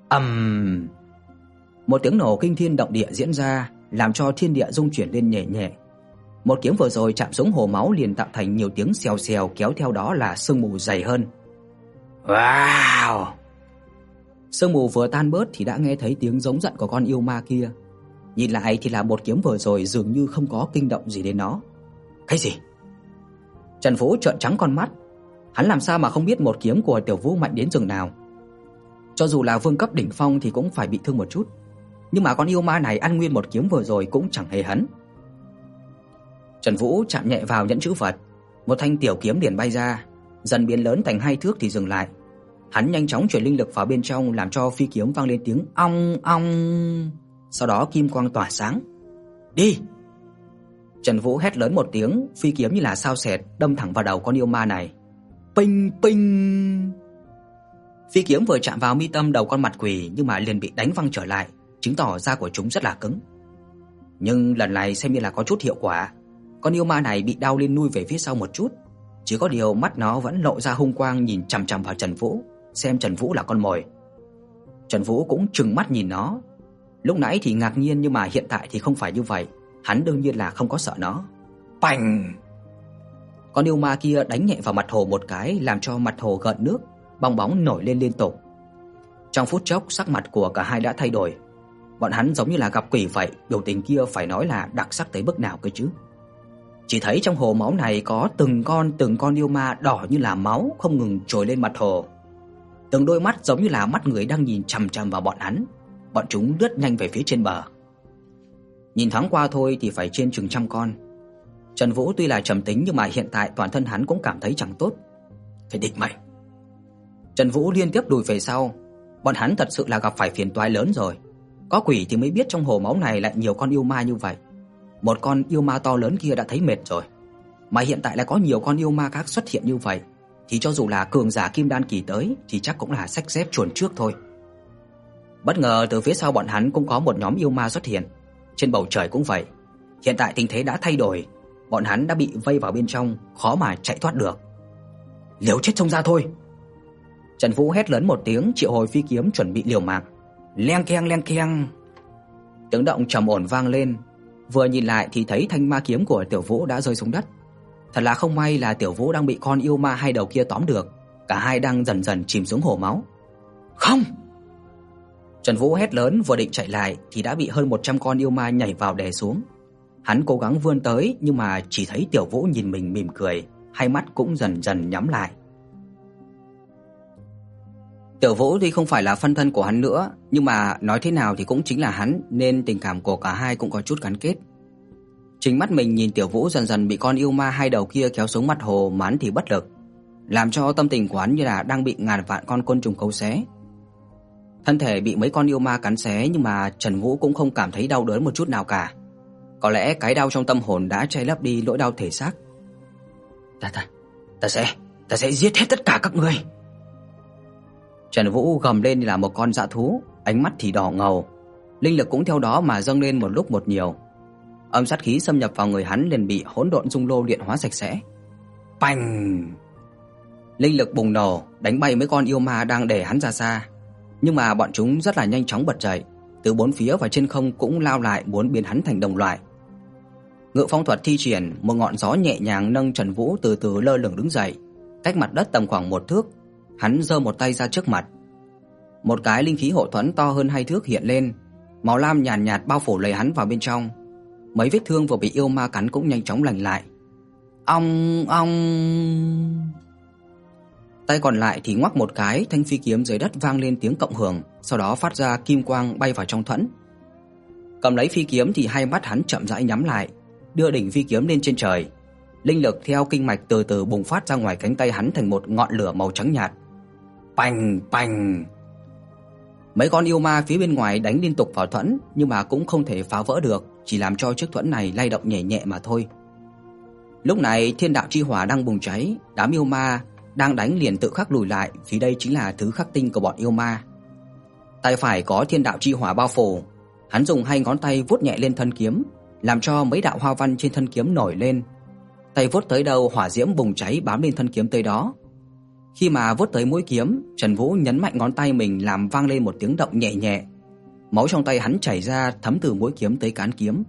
Ầm. Um... Một tiếng nổ kinh thiên động địa diễn ra, làm cho thiên địa rung chuyển lên nhẹ nhẹ. Một kiếm vừa rồi chạm xuống hồ máu liền tạo thành nhiều tiếng xèo xèo kéo theo đó là sương mù dày hơn. Wow! Sương mù vừa tan bớt thì đã nghe thấy tiếng giống giận của con yêu ma kia. Nhìn lại thì là một kiếm vừa rồi dường như không có kinh động gì đến nó. Cái gì? Trần Vũ trợn trắng con mắt. Hắn làm sao mà không biết một kiếm của Tiểu Vũ mạnh đến rừng nào. Cho dù là vương cấp đỉnh phong thì cũng phải bị thương một chút nhưng mà con yêu ma này ăn nguyên một kiếm vừa rồi cũng chẳng hề hấn. Trần Vũ chạm nhẹ vào nhẫn chữ vật, một thanh tiểu kiếm liền bay ra, dần biến lớn thành hai thước thì dừng lại. Hắn nhanh chóng chuyển linh lực vào bên trong làm cho phi kiếm vang lên tiếng ong ong. Sau đó kim quang tỏa sáng. "Đi!" Trần Vũ hét lớn một tiếng, phi kiếm như là sao xẹt đâm thẳng vào đầu con yêu ma này. ping ping. Phi kiếm vừa chạm vào mi tâm đầu con mặt quỷ nhưng mà liền bị đánh văng trở lại, chứng tỏ da của chúng rất là cứng. Nhưng lần này xem như là có chút hiệu quả. Con yêu ma này bị đau lên nuôi về phía sau một chút, chỉ có điều mắt nó vẫn lộ ra hung quang nhìn chằm chằm vào Trần Vũ, xem Trần Vũ là con mồi. Trần Vũ cũng trừng mắt nhìn nó. Lúc nãy thì ngạc nhiên nhưng mà hiện tại thì không phải như vậy, hắn đương nhiên là không có sợ nó. Bành! Con yêu ma kia đánh nhẹ vào mặt hồ một cái, làm cho mặt hồ gợn nước, bong bóng nổi lên liên tục. Trong phút chốc sắc mặt của cả hai đã thay đổi, Bọn hắn giống như là gặp quỷ vậy, biểu tình kia phải nói là đặc sắc tới mức nào cơ chứ. Chỉ thấy trong hồ máu này có từng con từng con yêu ma đỏ như là máu không ngừng trồi lên mặt hồ. Từng đôi mắt giống như là mắt người đang nhìn chằm chằm vào bọn hắn, bọn chúng lướt nhanh về phía trên bờ. Nhìn thoáng qua thôi thì phải trên chừng trăm con. Trần Vũ tuy là trầm tính nhưng mà hiện tại toàn thân hắn cũng cảm thấy chẳng tốt. Phải địch mày. Trần Vũ liên tiếp lùi về sau, bọn hắn thật sự là gặp phải phiền toái lớn rồi. Có quỷ thì mới biết trong hồ máu này lại nhiều con yêu ma như vậy. Một con yêu ma to lớn kia đã thấy mệt rồi, mà hiện tại lại có nhiều con yêu ma khác xuất hiện như vậy, thì cho dù là cường giả kim đan kỳ tới thì chắc cũng là sách dép chuồn trước thôi. Bất ngờ từ phía sau bọn hắn cũng có một nhóm yêu ma xuất hiện, trên bầu trời cũng vậy. Hiện tại tình thế đã thay đổi, bọn hắn đã bị vây vào bên trong, khó mà chạy thoát được. Liều chết trông ra thôi. Trần Vũ hét lớn một tiếng, triệu hồi phi kiếm chuẩn bị liều mạng. Leng keng leng keng. Tiếng động trầm ổn vang lên, vừa nhìn lại thì thấy thanh ma kiếm của Tiểu Vũ đã rơi xuống đất. Thật là không may là Tiểu Vũ đang bị con yêu ma hai đầu kia tóm được, cả hai đang dần dần chìm xuống hồ máu. Không! Trần Vũ hét lớn vừa định chạy lại thì đã bị hơn 100 con yêu ma nhảy vào đè xuống. Hắn cố gắng vươn tới nhưng mà chỉ thấy Tiểu Vũ nhìn mình mỉm cười, hai mắt cũng dần dần nhắm lại. Tiểu Vũ tuy không phải là phân thân của hắn nữa, nhưng mà nói thế nào thì cũng chính là hắn nên tình cảm của cả hai cũng có chút gắn kết. Chính mắt mình nhìn Tiểu Vũ dần dần bị con yêu ma hai đầu kia kéo xuống mặt hồ mán thì bất lực, làm cho tâm tình của hắn như là đang bị ngàn vạn con côn trùng cấu xé. Thân thể bị mấy con yêu ma cắn xé nhưng mà Trần Vũ cũng không cảm thấy đau đớn một chút nào cả. Có lẽ cái đau trong tâm hồn đã che lấp đi nỗi đau thể xác. Ta ta, ta sẽ, ta sẽ giết hết tất cả các ngươi. Trần Vũ gầm lên như là một con dã thú, ánh mắt thì đỏ ngầu, linh lực cũng theo đó mà dâng lên một lúc một nhiều. Âm sát khí xâm nhập vào người hắn liền bị hỗn độn dung lô luyện hóa sạch sẽ. Bành! Linh lực bùng nổ, đánh bay mấy con yêu ma đang để hắn ra xa. Nhưng mà bọn chúng rất là nhanh chóng bật dậy, từ bốn phía và trên không cũng lao lại muốn biến hắn thành đồng loại. Ngự phong thuật thi triển, một ngọn gió nhẹ nhàng nâng Trần Vũ từ từ lơ lửng đứng dậy, cách mặt đất tầm khoảng một thước, Hắn giơ một tay ra trước mặt. Một cái linh khí hộ thuẫn to hơn hai thước hiện lên, màu lam nhàn nhạt, nhạt bao phủ lấy hắn vào bên trong. Mấy vết thương vừa bị yêu ma cắn cũng nhanh chóng lành lại. Ong ong. Tay còn lại thì ngoắc một cái, thanh phi kiếm dưới đất vang lên tiếng cộng hưởng, sau đó phát ra kim quang bay vào trong thuẫn. Cầm lấy phi kiếm thì hai mắt hắn chậm rãi nhắm lại, đưa đỉnh phi kiếm lên trên trời. Linh lực theo kinh mạch từ từ bùng phát ra ngoài cánh tay hắn thành một ngọn lửa màu trắng nhạt. Bành bành. Mấy con yêu ma phía bên ngoài đánh liên tục vào thuẫn, nhưng mà cũng không thể phá vỡ được, chỉ làm cho chiếc thuẫn này lay động nhẹ nhẹ mà thôi. Lúc này Thiên đạo chi hỏa đang bùng cháy, đám yêu ma đang đánh liền tự khắc lùi lại, vì đây chính là thứ khắc tinh của bọn yêu ma. Tay phải có Thiên đạo chi hỏa bao phủ, hắn dùng hai ngón tay vuốt nhẹ lên thân kiếm, làm cho mấy đạo hoa văn trên thân kiếm nổi lên. Tay vuốt tới đâu hỏa diễm bùng cháy bám lên thân kiếm tới đó. Khi mà vuốt tới mũi kiếm, Trần Vũ nhấn mạnh ngón tay mình làm vang lên một tiếng động nhẹ nhẹ. Máu trong tay hắn chảy ra thấm từ mũi kiếm tới cán kiếm.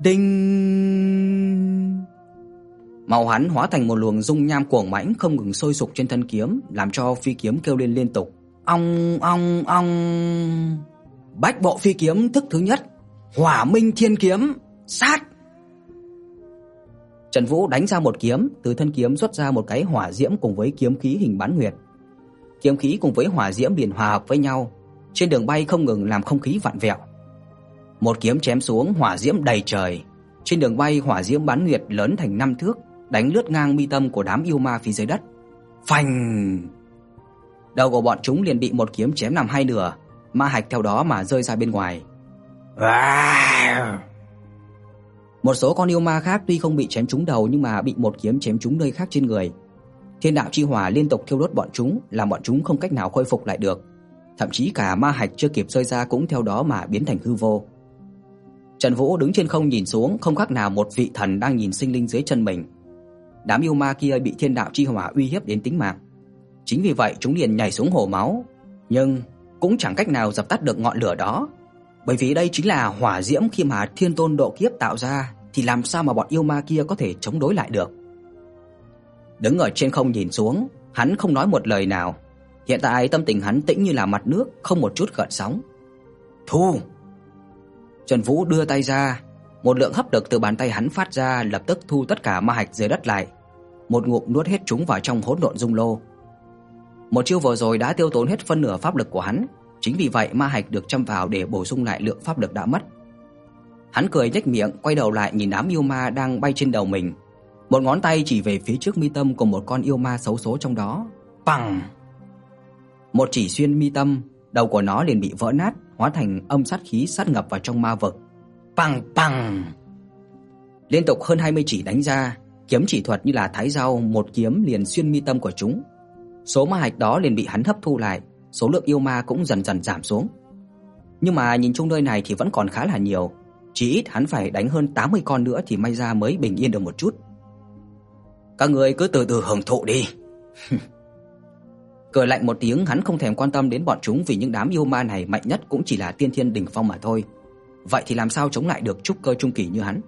Đinh! Màu hắn hóa thành một luồng dung nham cuồng mãnh không ngừng sôi sục trên thân kiếm, làm cho phi kiếm kêu lên liên tục. Ong ong ong. Bách bộ phi kiếm thức thứ nhất, Hỏa Minh Thiên kiếm, sát. Trần Vũ đánh ra một kiếm, từ thân kiếm xuất ra một cái hỏa diễm cùng với kiếm khí hình bán nguyệt. Kiếm khí cùng với hỏa diễm biển hòa hợp với nhau, trên đường bay không ngừng làm không khí vặn vẹo. Một kiếm chém xuống, hỏa diễm đầy trời. Trên đường bay hỏa diễm bán nguyệt lớn thành năm thước, đánh lướt ngang mi tâm của đám yêu ma phía dưới đất. Phanh! Đầu của bọn chúng liền bị một kiếm chém làm hai nửa, ma hạch theo đó mà rơi ra bên ngoài. Một số con yêu ma khác tuy không bị chém trúng đầu nhưng mà bị một kiếm chém trúng nơi khác trên người. Thiên đạo chi hỏa liên tục thiêu đốt bọn chúng, làm bọn chúng không cách nào khôi phục lại được. Thậm chí cả ma hạch chưa kịp rơi ra cũng theo đó mà biến thành hư vô. Trần Vũ đứng trên không nhìn xuống, không khác nào một vị thần đang nhìn sinh linh dưới chân mình. Đám yêu ma kia bị thiên đạo chi hỏa uy hiếp đến tính mạng. Chính vì vậy chúng liền nhảy xuống hồ máu, nhưng cũng chẳng cách nào dập tắt được ngọn lửa đó, bởi vì đây chính là hỏa diễm khi mà Thiên Tôn độ kiếp tạo ra thì làm sao mà bọn yêu ma kia có thể chống đối lại được. Đứng ở trên không nhìn xuống, hắn không nói một lời nào. Hiện tại tâm tình hắn tĩnh như là mặt nước, không một chút gợn sóng. Thu. Trần Vũ đưa tay ra, một lượng hấp lực từ bàn tay hắn phát ra lập tức thu tất cả ma hạch dưới đất lại, một ngụm nuốt hết chúng vào trong hỗn độn dung lô. Một chiêu vừa rồi đã tiêu tốn hết phân nửa pháp lực của hắn, chính vì vậy ma hạch được châm vào để bổ sung lại lượng pháp lực đã mất. Hắn cười nhếch miệng, quay đầu lại nhìn đám yêu ma đang bay trên đầu mình. Một ngón tay chỉ về phía trước mi tâm của một con yêu ma xấu số trong đó. Bằng. Một chỉ xuyên mi tâm, đầu của nó liền bị vỡ nát, hóa thành âm sát khí sát ngập vào trong ma vực. Bằng bằng. Liên tục hơn 20 chỉ đánh ra, kiếm chỉ thuật như là thái dao, một kiếm liền xuyên mi tâm của chúng. Số ma hạch đó liền bị hắn hấp thu lại, số lượng yêu ma cũng dần dần giảm xuống. Nhưng mà nhìn chung nơi này thì vẫn còn khá là nhiều, chỉ ít hắn phải đánh hơn 80 con nữa thì may ra mới bình yên được một chút. Các người cứ từ từ hưởng thụ đi. Cười lạnh một tiếng, hắn không thèm quan tâm đến bọn chúng vì những đám yêu ma này mạnh nhất cũng chỉ là tiên thiên đỉnh phong mà thôi. Vậy thì làm sao chống lại được trúc cơ trung kỳ như hắn?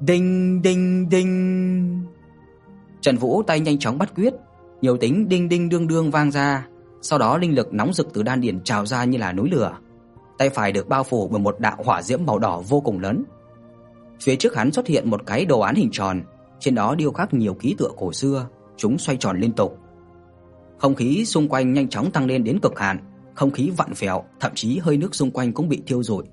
Đinh đinh đinh. Trần Vũ tay nhanh chóng bắt quyết, nhiều tính đinh đinh đương đương vang ra, sau đó linh lực nóng rực từ đan điền trào ra như là núi lửa. Tay phải được bao phủ bởi một đạo hỏa diễm màu đỏ vô cùng lớn. Phía trước hắn xuất hiện một cái đồ án hình tròn, trên đó điêu khắc nhiều ký tự cổ xưa, chúng xoay tròn liên tục. Không khí xung quanh nhanh chóng tăng lên đến cực hạn, không khí vặn vẹo, thậm chí hơi nước xung quanh cũng bị thiêu rụi.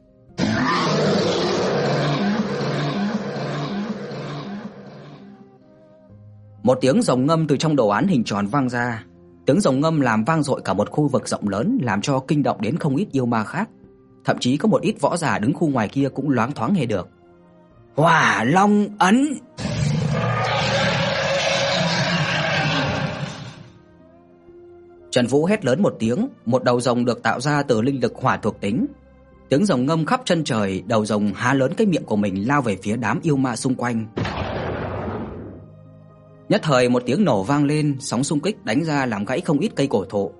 Một tiếng rồng ngâm từ trong đồ án hình tròn vang ra, Tiếng rồng ngâm làm vang dội cả một khu vực rộng lớn, làm cho kinh động đến không ít yêu ma khác. Thậm chí có một ít võ giả đứng khu ngoài kia cũng loáng thoáng nghe được. Hỏa Long ấn. Trần Vũ hét lớn một tiếng, một đầu rồng được tạo ra từ linh lực hỏa thuộc tính. Tiếng rồng ngâm khắp chân trời, đầu rồng há lớn cái miệng của mình lao về phía đám yêu ma xung quanh. Nhất thời một tiếng nổ vang lên, sóng xung kích đánh ra làm gãy không ít cây cổ thụ.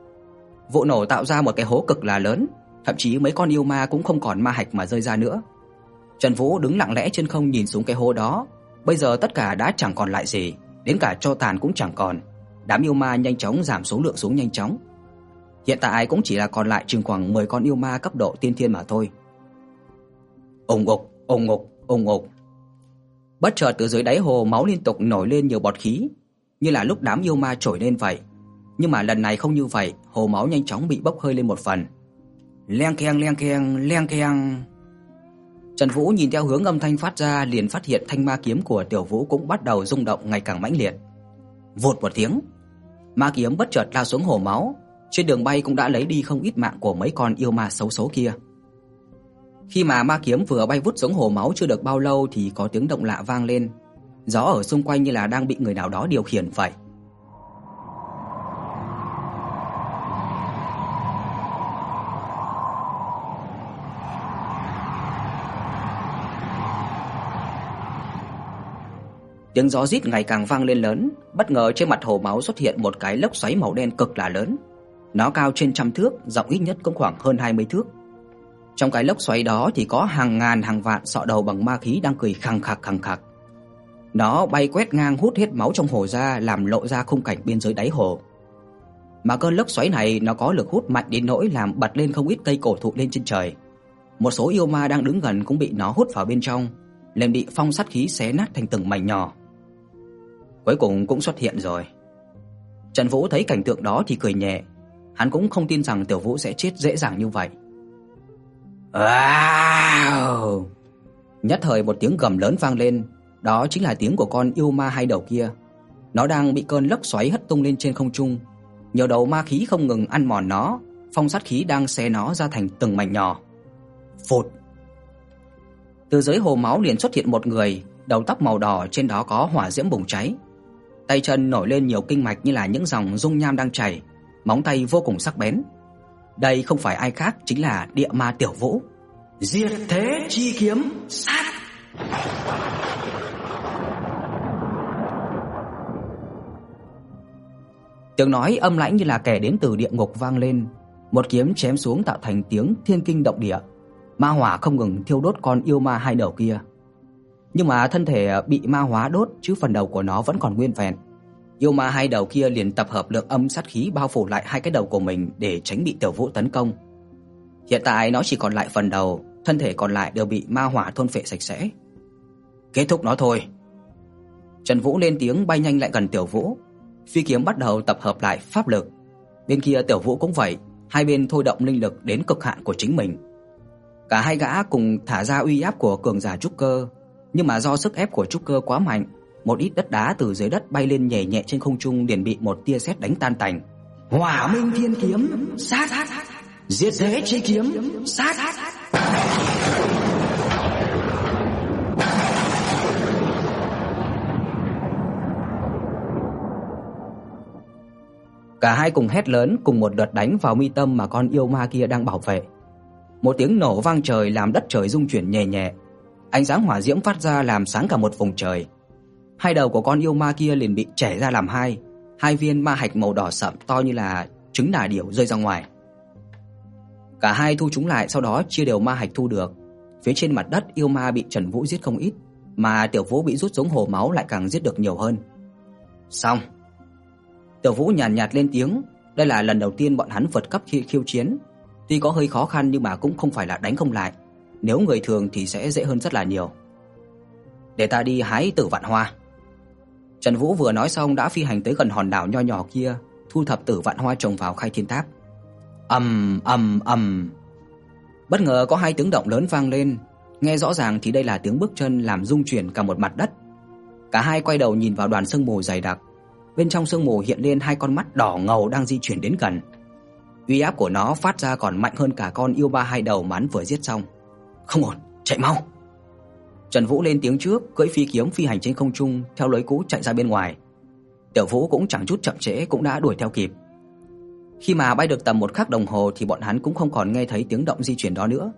Vụ nổ tạo ra một cái hố cực là lớn, thậm chí mấy con yêu ma cũng không còn ma hạch mà rơi ra nữa. Trần Vũ đứng lặng lẽ trên không nhìn xuống cái hố đó, bây giờ tất cả đã chẳng còn lại gì, đến cả tro tàn cũng chẳng còn. Đám yêu ma nhanh chóng giảm số lượng xuống nhanh chóng. Hiện tại cũng chỉ là còn lại chừng khoảng 10 con yêu ma cấp độ tiên thiên mà thôi. Ùng ục, ùng ục, ùng ục. Bất chợt từ dưới đáy hồ máu liên tục nổi lên nhiều bọt khí, như là lúc đám yêu ma trồi lên vậy. Nhưng mà lần này không như vậy, hồ máu nhanh chóng bị bốc hơi lên một phần. Leng keng leng keng leng keng. Trần Vũ nhìn theo hướng âm thanh phát ra, liền phát hiện thanh ma kiếm của Tiểu Vũ cũng bắt đầu rung động ngày càng mãnh liệt. Vụt một tiếng, ma kiếm bất chợt lao xuống hồ máu, trên đường bay cũng đã lấy đi không ít mạng của mấy con yêu ma xấu số kia. Khi mà ma kiếm vừa bay vút xuống hồ máu chưa được bao lâu thì có tiếng động lạ vang lên. Gió ở xung quanh như là đang bị người nào đó điều khiển vậy. Tiếng gió rít ngày càng vang lên lớn, bất ngờ trên mặt hồ máu xuất hiện một cái lốc xoáy màu đen cực là lớn. Nó cao trên trăm thước, rộng ít nhất cũng khoảng hơn 20 thước. Trong cái lốc xoáy đó thì có hàng ngàn hàng vạn sọ đầu bằng ma khí đang cười khằng khặc khằng khặc. Nó bay quét ngang hút hết máu trong hồ ra, làm lộ ra khung cảnh biên giới đáy hồ. Mà cơn lốc xoáy này nó có lực hút mạnh đến nỗi làm bật lên không ít cây cổ thụ lên trên trời. Một số yêu ma đang đứng gần cũng bị nó hút vào bên trong, liền bị phong sát khí xé nát thành từng mảnh nhỏ. Cuối cùng cũng xuất hiện rồi. Trần Vũ thấy cảnh tượng đó thì cười nhẹ, hắn cũng không tin rằng Tiểu Vũ sẽ chết dễ dàng như vậy. Wow! Nhất thời một tiếng gầm lớn vang lên, đó chính là tiếng của con yêu ma hai đầu kia. Nó đang bị cơn lốc xoáy hất tung lên trên không trung, nhiều đầu ma khí không ngừng ăn mòn nó, phong sát khí đang xé nó ra thành từng mảnh nhỏ. Phụt. Từ dưới hồ máu liền xuất hiện một người, đầu tóc màu đỏ trên đó có hỏa diễm bùng cháy. Tay chân nổi lên nhiều kinh mạch như là những dòng dung nham đang chảy, móng tay vô cùng sắc bén. Đây không phải ai khác chính là Địa Ma Tiểu Vũ. Diệt thế chi kiếm sát. Tiếng nói âm lãnh như là kẻ đến từ địa ngục vang lên, một kiếm chém xuống tạo thành tiếng thiên kinh động địa. Ma hỏa không ngừng thiêu đốt con yêu ma hai đầu kia. Nhưng mà thân thể bị ma hóa đốt chứ phần đầu của nó vẫn còn nguyên vẹn. Yêu ma hai đầu kia liền tập hợp lượng âm sát khí bao phủ lại hai cái đầu của mình để tránh bị Tiểu Vũ tấn công. Hiện tại nó chỉ còn lại phần đầu, thân thể còn lại đều bị ma hỏa thôn phệ sạch sẽ. Kết thúc nó thôi. Trần Vũ lên tiếng bay nhanh lại gần Tiểu Vũ. Phi kiếm bắt đầu tập hợp lại pháp lực. Bên kia Tiểu Vũ cũng vậy, hai bên thôi động linh lực đến cực hạn của chính mình. Cả hai gã cùng thả ra uy áp của cường giả trúc cơ, nhưng mà do sức ép của trúc cơ quá mạnh, một ít đất đá từ dưới đất bay lên nhẹ nhẹ trên không trung liền bị một tia sét đánh tan tành. Hỏa Minh Thiên kiếm, sát sát, Diệt thế chi kiếm, sát Cả hai cùng hét lớn cùng một đợt đánh vào mi tâm mà con yêu ma kia đang bảo vệ. Một tiếng nổ vang trời làm đất trời rung chuyển nhẹ nhẹ. Ánh sáng hỏa diễm phát ra làm sáng cả một vùng trời. Hai đầu của con yêu ma kia liền bị chẻ ra làm hai, hai viên ma hạch màu đỏ sậm to như là trứng đà điểu rơi ra ngoài. Cả hai thu chúng lại sau đó chia đều ma hạch thu được. Phía trên mặt đất yêu ma bị Trần Vũ giết không ít, mà Tiểu Vũ bị rút xuống hồ máu lại càng giết được nhiều hơn. Xong. Tiểu Vũ nhàn nhạt, nhạt lên tiếng, đây là lần đầu tiên bọn hắn vượt cấp khi khiêu chiến, tuy có hơi khó khăn nhưng mà cũng không phải là đánh không lại, nếu người thường thì sẽ dễ hơn rất là nhiều. Để ta đi hái Tử Vạn Hoa. Trần Vũ vừa nói xong đã phi hành tới gần hòn đảo nho nhỏ kia, thu thập Tử Vạn Hoa trồng vào Khai Thiên Tháp. Ầm ầm ầm. Bất ngờ có hai tiếng động lớn vang lên, nghe rõ ràng thì đây là tiếng bước chân làm rung chuyển cả một mặt đất. Cả hai quay đầu nhìn vào đoàn sương mù dày đặc, bên trong sương mù hiện lên hai con mắt đỏ ngầu đang di chuyển đến gần. Uy áp của nó phát ra còn mạnh hơn cả con yêu ba hai đầu mán vừa giết xong. Không ổn, chạy mau. Trần Vũ lên tiếng trước, cưỡi phi kiếm phi hành trên không trung theo lối cũ chạy ra bên ngoài. Tiểu Vũ cũng chẳng chút chậm trễ cũng đã đuổi theo kịp. Khi mà bay được tầm một khắc đồng hồ thì bọn hắn cũng không còn nghe thấy tiếng động di chuyển đó nữa,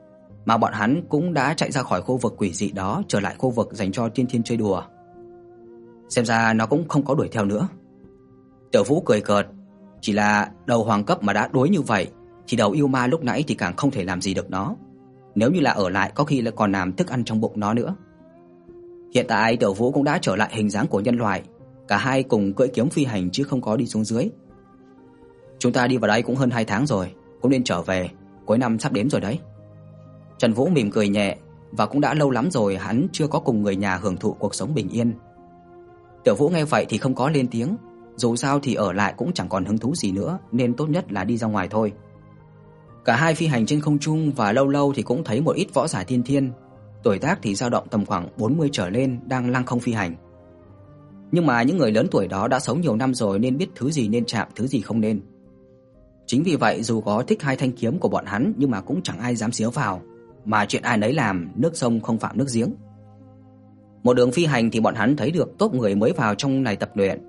mà bọn hắn cũng đã chạy ra khỏi khu vực quỷ dị đó trở lại khu vực dành cho tiên thiên chơi đùa. Xem ra nó cũng không có đuổi theo nữa. Tiểu Vũ cười cợt, chỉ là đầu hoàng cấp mà đã đối như vậy, thì đầu yêu ma lúc nãy thì càng không thể làm gì được nó. Nếu như là ở lại có khi là còn làm thức ăn trong bụng nó nữa. Hiện tại Tiểu Vũ cũng đã trở lại hình dáng của nhân loại, cả hai cùng cưỡi kiếm phi hành chứ không có đi xuống dưới. Chúng ta đi vào đây cũng hơn 2 tháng rồi, cũng nên trở về, cuối năm sắp đến rồi đấy. Trần Vũ mỉm cười nhẹ, và cũng đã lâu lắm rồi hắn chưa có cùng người nhà hưởng thụ cuộc sống bình yên. Tiểu Vũ nghe vậy thì không có lên tiếng, dù sao thì ở lại cũng chẳng còn hứng thú gì nữa nên tốt nhất là đi ra ngoài thôi. Cả hai phi hành trên không trung và lâu lâu thì cũng thấy một ít võ giả tiên thiên, tuổi tác thì dao động tầm khoảng 40 trở lên đang lăng không phi hành. Nhưng mà những người lớn tuổi đó đã sống nhiều năm rồi nên biết thứ gì nên chạm, thứ gì không nên. Chính vì vậy dù có thích hai thanh kiếm của bọn hắn nhưng mà cũng chẳng ai dám xía vào, mà chuyện ai nấy làm, nước sông không phạm nước giếng. Một đường phi hành thì bọn hắn thấy được top người mới vào trong này tập luyện.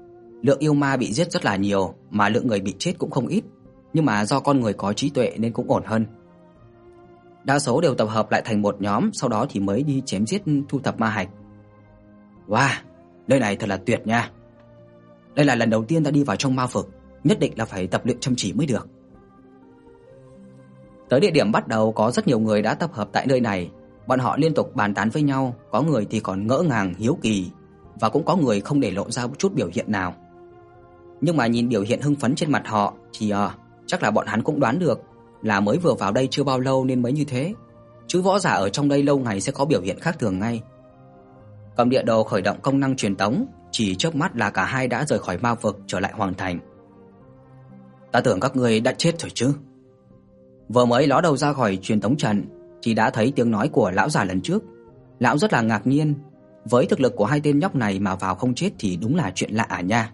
Lượng yêu ma bị giết rất là nhiều, mà lượng người bị chết cũng không ít, nhưng mà do con người có trí tuệ nên cũng ổn hơn. Đa số đều tập hợp lại thành một nhóm, sau đó thì mới đi chém giết thu thập ma hạch. Wow, nơi này thật là tuyệt nha. Đây là lần đầu tiên ta đi vào trong ma vực, nhất định là phải tập luyện chăm chỉ mới được. Tới địa điểm bắt đầu có rất nhiều người đã tập hợp tại nơi này, bọn họ liên tục bàn tán với nhau, có người thì còn ngỡ ngàng hiếu kỳ và cũng có người không để lộ ra chút biểu hiện nào. Nhưng mà nhìn biểu hiện hưng phấn trên mặt họ thì à, chắc là bọn hắn cũng đoán được là mới vừa vào đây chưa bao lâu nên mới như thế. Chứ võ giả ở trong đây lâu ngày sẽ có biểu hiện khác thường ngay. Cầm địa đồ khởi động công năng truyền tống, chỉ chớp mắt là cả hai đã rời khỏi ma vực trở lại hoàng thành. Ta tưởng các ngươi đã chết rồi chứ. Vừa mới ló đầu ra khỏi truyền tống trận, chỉ đã thấy tiếng nói của lão già lần trước. Lão rất là ngạc nhiên, với thực lực của hai tên nhóc này mà vào không chết thì đúng là chuyện lạ à nha.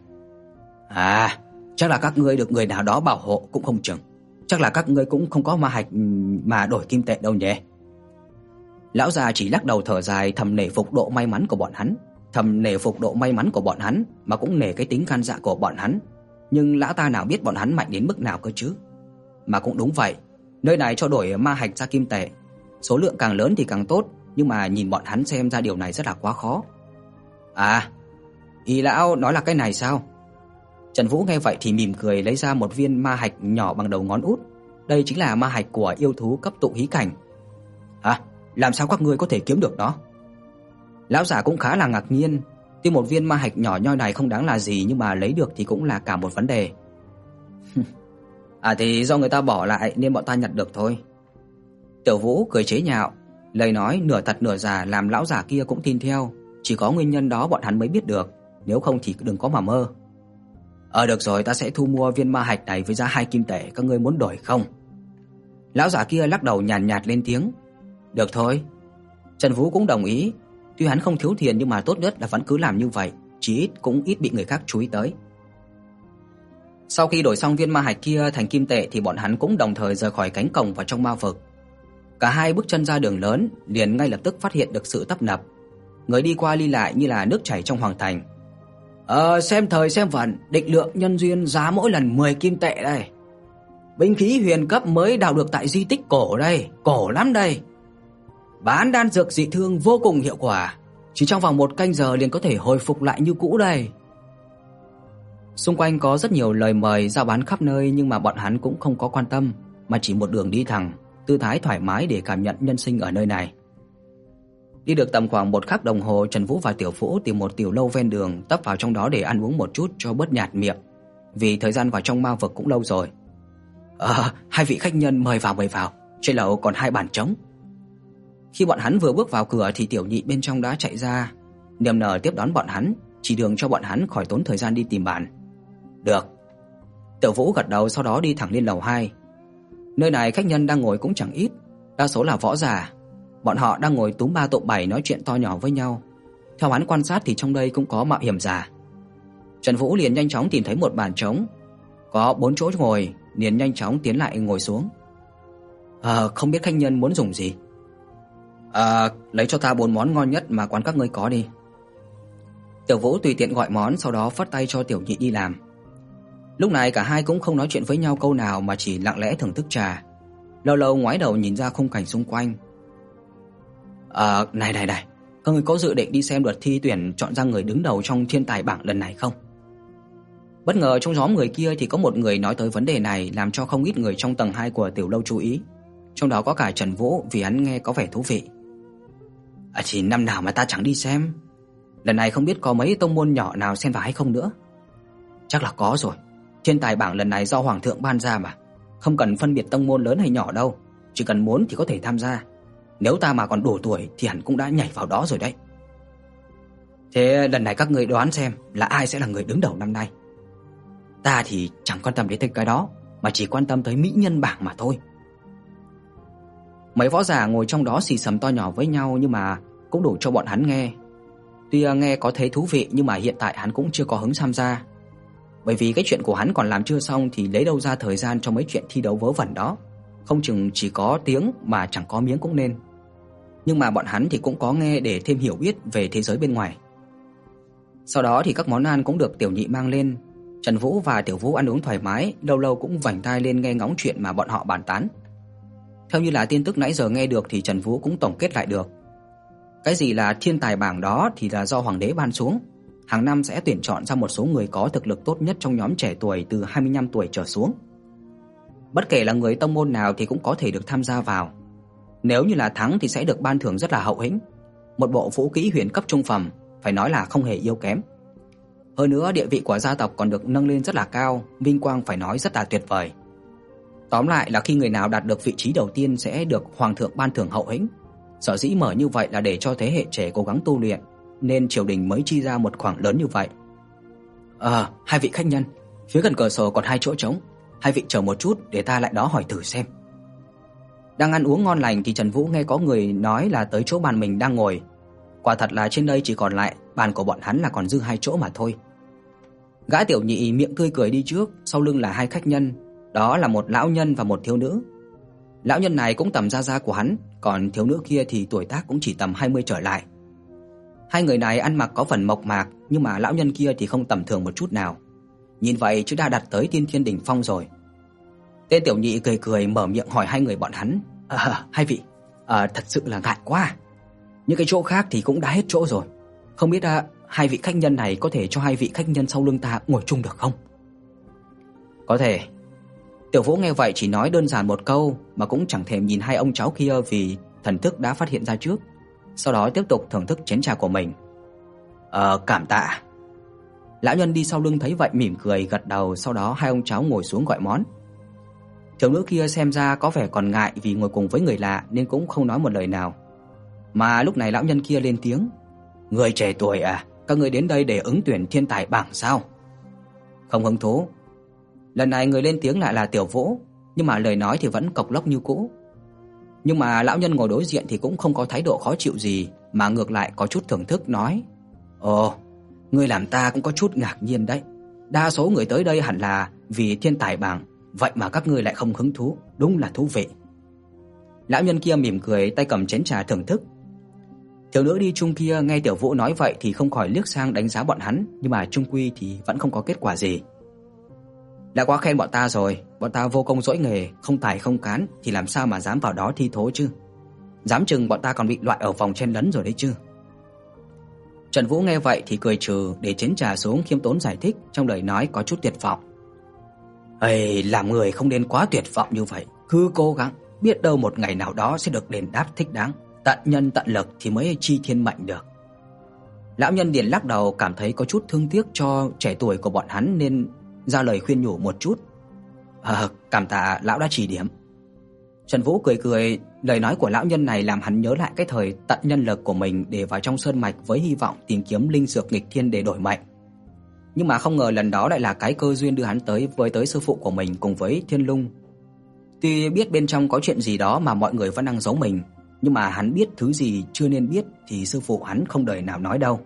À, chắc là các ngươi được người nào đó bảo hộ cũng không chừng. Chắc là các ngươi cũng không có ma hạch mà đổi kim tệ đâu nhỉ. Lão già chỉ lắc đầu thở dài thầm nể phục độ may mắn của bọn hắn, thầm nể phục độ may mắn của bọn hắn mà cũng nể cái tính can dạ của bọn hắn, nhưng lão ta nào biết bọn hắn mạnh đến mức nào cơ chứ. Mà cũng đúng vậy, nơi này cho đổi ma hạch ra kim tệ, số lượng càng lớn thì càng tốt, nhưng mà nhìn bọn hắn xem ra điều này rất là quá khó. À, y lão nói là cái này sao? Trần Vũ nghe vậy thì mỉm cười lấy ra một viên ma hạch nhỏ bằng đầu ngón út. Đây chính là ma hạch của yêu thú cấp tụ hí cảnh. Hả? Làm sao các ngươi có thể kiếm được nó? Lão giả cũng khá là ngạc nhiên, tuy một viên ma hạch nhỏ nhoi này không đáng là gì nhưng mà lấy được thì cũng là cả một vấn đề. à thì do người ta bỏ lại nên bọn ta nhặt được thôi. Tiểu Vũ cười chế nhạo, lời nói nửa thật nửa giả làm lão giả kia cũng tin theo, chỉ có nguyên nhân đó bọn hắn mới biết được, nếu không thì đừng có mà mơ. Ờ được rồi, ta sẽ thu mua viên ma hạch này với giá hai kim tệ, các ngươi muốn đổi không? Lão giả kia lắc đầu nhàn nhạt, nhạt lên tiếng. Được thôi. Trần Vũ cũng đồng ý, tuy hắn không thiếu tiền nhưng mà tốt nhất là vẫn cứ làm như vậy, chí ít cũng ít bị người khác chú ý tới. Sau khi đổi xong viên ma hạch kia thành kim tệ thì bọn hắn cũng đồng thời rời khỏi cánh cổng vào trong ma vực. Cả hai bước chân ra đường lớn, liền ngay lập tức phát hiện được sự tấp nập. Người đi qua đi lại như là nước chảy trong hoàng thành. Ờ xem thời xem vận, định lượng nhân duyên giá mỗi lần 10 kim tệ đây. Binh khí huyền cấp mới đào được tại di tích cổ đây, cổ lắm đây. Bán đan dược dị thương vô cùng hiệu quả, chỉ trong vòng một canh giờ liền có thể hồi phục lại như cũ đây. Xung quanh có rất nhiều lời mời giao bán khắp nơi nhưng mà bọn hắn cũng không có quan tâm, mà chỉ một đường đi thẳng, tư thái thoải mái để cảm nhận nhân sinh ở nơi này. Đi được tầm khoảng một khắc đồng hồ, Trần Vũ và Tiểu Vũ tìm một tiểu lâu ven đường, tấp vào trong đó để ăn uống một chút cho bớt nhạt miệng, vì thời gian vào trong ma vực cũng lâu rồi. "À, hai vị khách nhân mời vào mời vào, trên lầu còn hai bàn trống." Khi bọn hắn vừa bước vào cửa thì tiểu nhị bên trong đã chạy ra, niềm nở tiếp đón bọn hắn, chỉ đường cho bọn hắn khỏi tốn thời gian đi tìm bàn. "Được." Tiểu Vũ gật đầu sau đó đi thẳng lên lầu 2. Nơi này khách nhân đang ngồi cũng chẳng ít, đa số là võ giả. Bọn họ đang ngồi túm ba tụm bảy nói chuyện to nhỏ với nhau. Theo hắn quan sát thì trong đây cũng có mạo hiểm giả. Trần Vũ liền nhanh chóng tìm thấy một bàn trống, có bốn chỗ ngồi, liền nhanh chóng tiến lại ngồi xuống. "Ờ, không biết khách nhân muốn dùng gì?" "À, lấy cho ta bốn món ngon nhất mà quán các ngươi có đi." Tiểu Vũ tùy tiện gọi món sau đó phất tay cho tiểu nhị đi làm. Lúc này cả hai cũng không nói chuyện với nhau câu nào mà chỉ lặng lẽ thưởng thức trà. Lâu lâu ngoái đầu nhìn ra khung cảnh xung quanh. "À, này này này, các người có dự định đi xem đợt thi tuyển chọn ra người đứng đầu trong thiên tài bảng lần này không?" Bất ngờ trong nhóm người kia thì có một người nói tới vấn đề này làm cho không ít người trong tầng 2 của tiểu lâu chú ý, trong đó có cả Trần Vũ vì hắn nghe có vẻ thú vị. "À chỉ năm nào mà ta chẳng đi xem, lần này không biết có mấy tông môn nhỏ nào xen vào hay không nữa." Chắc là có rồi. Thiên tài bảng lần này do hoàng thượng ban ra mà, không cần phân biệt tông môn lớn hay nhỏ đâu, chỉ cần muốn thì có thể tham gia. Nếu ta mà còn đủ tuổi thì hẳn cũng đã nhảy vào đó rồi đấy. Thế lần này các ngươi đoán xem là ai sẽ là người đứng đầu năm nay? Ta thì chẳng quan tâm đến cái đó, mà chỉ quan tâm tới mỹ nhân bảng mà thôi. Mấy võ giả ngồi trong đó xì xầm to nhỏ với nhau nhưng mà cũng đủ cho bọn hắn nghe. Tuy à, nghe có thấy thú vị nhưng mà hiện tại hắn cũng chưa có hứng tham gia. Bởi vì cái chuyện của hắn còn làm chưa xong thì lấy đâu ra thời gian cho mấy chuyện thi đấu vớ vẩn đó. Không chừng chỉ có tiếng mà chẳng có miếng cũng nên. Nhưng mà bọn hắn thì cũng có nghe để thêm hiểu biết về thế giới bên ngoài. Sau đó thì các món ăn cũng được tiểu nhị mang lên. Trần Vũ và Tiểu Vũ ăn uống thoải mái, lâu lâu cũng vành tai lên nghe ngóng chuyện mà bọn họ bàn tán. Theo như là tin tức nãy giờ nghe được thì Trần Vũ cũng tổng kết lại được. Cái gì là thiên tài bảng đó thì là do hoàng đế ban xuống, hàng năm sẽ tuyển chọn ra một số người có thực lực tốt nhất trong nhóm trẻ tuổi từ 25 tuổi trở xuống. Bất kể là người tông môn nào thì cũng có thể được tham gia vào. Nếu như là thắng thì sẽ được ban thưởng rất là hậu hĩnh, một bộ vũ khí huyền cấp trung phẩm, phải nói là không hề yếu kém. Hơn nữa địa vị của gia tộc còn được nâng lên rất là cao, vinh quang phải nói rất là tuyệt vời. Tóm lại là khi người nào đạt được vị trí đầu tiên sẽ được hoàng thượng ban thưởng hậu hĩnh. Sở dĩ mở như vậy là để cho thế hệ trẻ cố gắng tu luyện, nên triều đình mới chi ra một khoản lớn như vậy. À, hai vị khách nhân, phía gần cửa sổ còn hai chỗ trống, hai vị chờ một chút để ta lại đó hỏi thử xem. Đang ăn uống ngon lành thì Trần Vũ nghe có người nói là tới chỗ bàn mình đang ngồi. Quả thật là trên đây chỉ còn lại bàn của bọn hắn là còn dư hai chỗ mà thôi. Gã tiểu nhị miệng tươi cười đi trước, sau lưng là hai khách nhân, đó là một lão nhân và một thiếu nữ. Lão nhân này cũng tầm gia gia của hắn, còn thiếu nữ kia thì tuổi tác cũng chỉ tầm 20 trở lại. Hai người này ăn mặc có phần mộc mạc, nhưng mà lão nhân kia thì không tầm thường một chút nào. Nhìn vậy chứ đã đặt tới tiên thiên đỉnh phong rồi. Tên tiểu nhị cười cười mở miệng hỏi hai người bọn hắn, "À, hai vị, à, thật sự là ngại quá. Những cái chỗ khác thì cũng đã hết chỗ rồi. Không biết à, hai vị khách nhân này có thể cho hai vị khách nhân sau lưng ta ngồi chung được không?" "Có thể." Tiểu Vũ nghe vậy chỉ nói đơn giản một câu mà cũng chẳng thèm nhìn hai ông cháu kia vì thần thức đã phát hiện ra trước sau đó tiếp tục thưởng thức chén trà của mình. "Ờ, cảm tạ." Lão nhân đi sau lưng thấy vậy mỉm cười gật đầu, sau đó hai ông cháu ngồi xuống gọi món. Thiếu nữ kia xem ra có vẻ còn ngại vì ngồi cùng với người lạ nên cũng không nói một lời nào. Mà lúc này lão nhân kia lên tiếng, "Người trẻ tuổi à, các ngươi đến đây để ứng tuyển thiên tài bảng sao?" Không hứng thú. Lần này người lên tiếng lại là Tiểu Vũ, nhưng mà lời nói thì vẫn cộc lốc như cũ. Nhưng mà lão nhân ngồi đối diện thì cũng không có thái độ khó chịu gì, mà ngược lại có chút thưởng thức nói: "Ồ, ngươi làm ta cũng có chút ngạc nhiên đấy. Đa số người tới đây hẳn là vì thiên tài bảng, vậy mà các ngươi lại không hứng thú, đúng là thú vị." Lão nhân kia mỉm cười, tay cầm chén trà thưởng thức. Thiếu nữ đi chung kia nghe Tiểu Vũ nói vậy thì không khỏi liếc sang đánh giá bọn hắn, nhưng mà chung quy thì vẫn không có kết quả gì. Đã quá khen bọn ta rồi, bọn ta vô công dỗi nghề, không tài không cán thì làm sao mà dám vào đó thi thố chứ? Dám chừng bọn ta còn bị loại ở vòng chen lấn rồi đấy chứ. Trần Vũ nghe vậy thì cười trừ, để chén trà xuống khiêm tốn giải thích, trong lời nói có chút tuyệt vọng. "Ây, làm người không nên quá tuyệt vọng như vậy, cứ cố gắng, biết đâu một ngày nào đó sẽ được đền đáp thích đáng, tận nhân tận lực thì mới chi thiên mệnh được." Lão nhân điền lắc đầu cảm thấy có chút thương tiếc cho trẻ tuổi của bọn hắn nên ra lời khuyên nhủ một chút. "À, cảm tạ lão đã chỉ điểm." Trần Vũ cười cười, lời nói của lão nhân này làm hắn nhớ lại cái thời tận nhân lực của mình để vào trong sơn mạch với hy vọng tìm kiếm linh dược nghịch thiên để đổi mệnh. Nhưng mà không ngờ lần đó lại là cái cơ duyên đưa hắn tới với tới sư phụ của mình cùng với Thiên Lung. Tuy biết bên trong có chuyện gì đó mà mọi người vẫn đang giấu mình, nhưng mà hắn biết thứ gì chưa nên biết thì sư phụ hắn không đời nào nói đâu.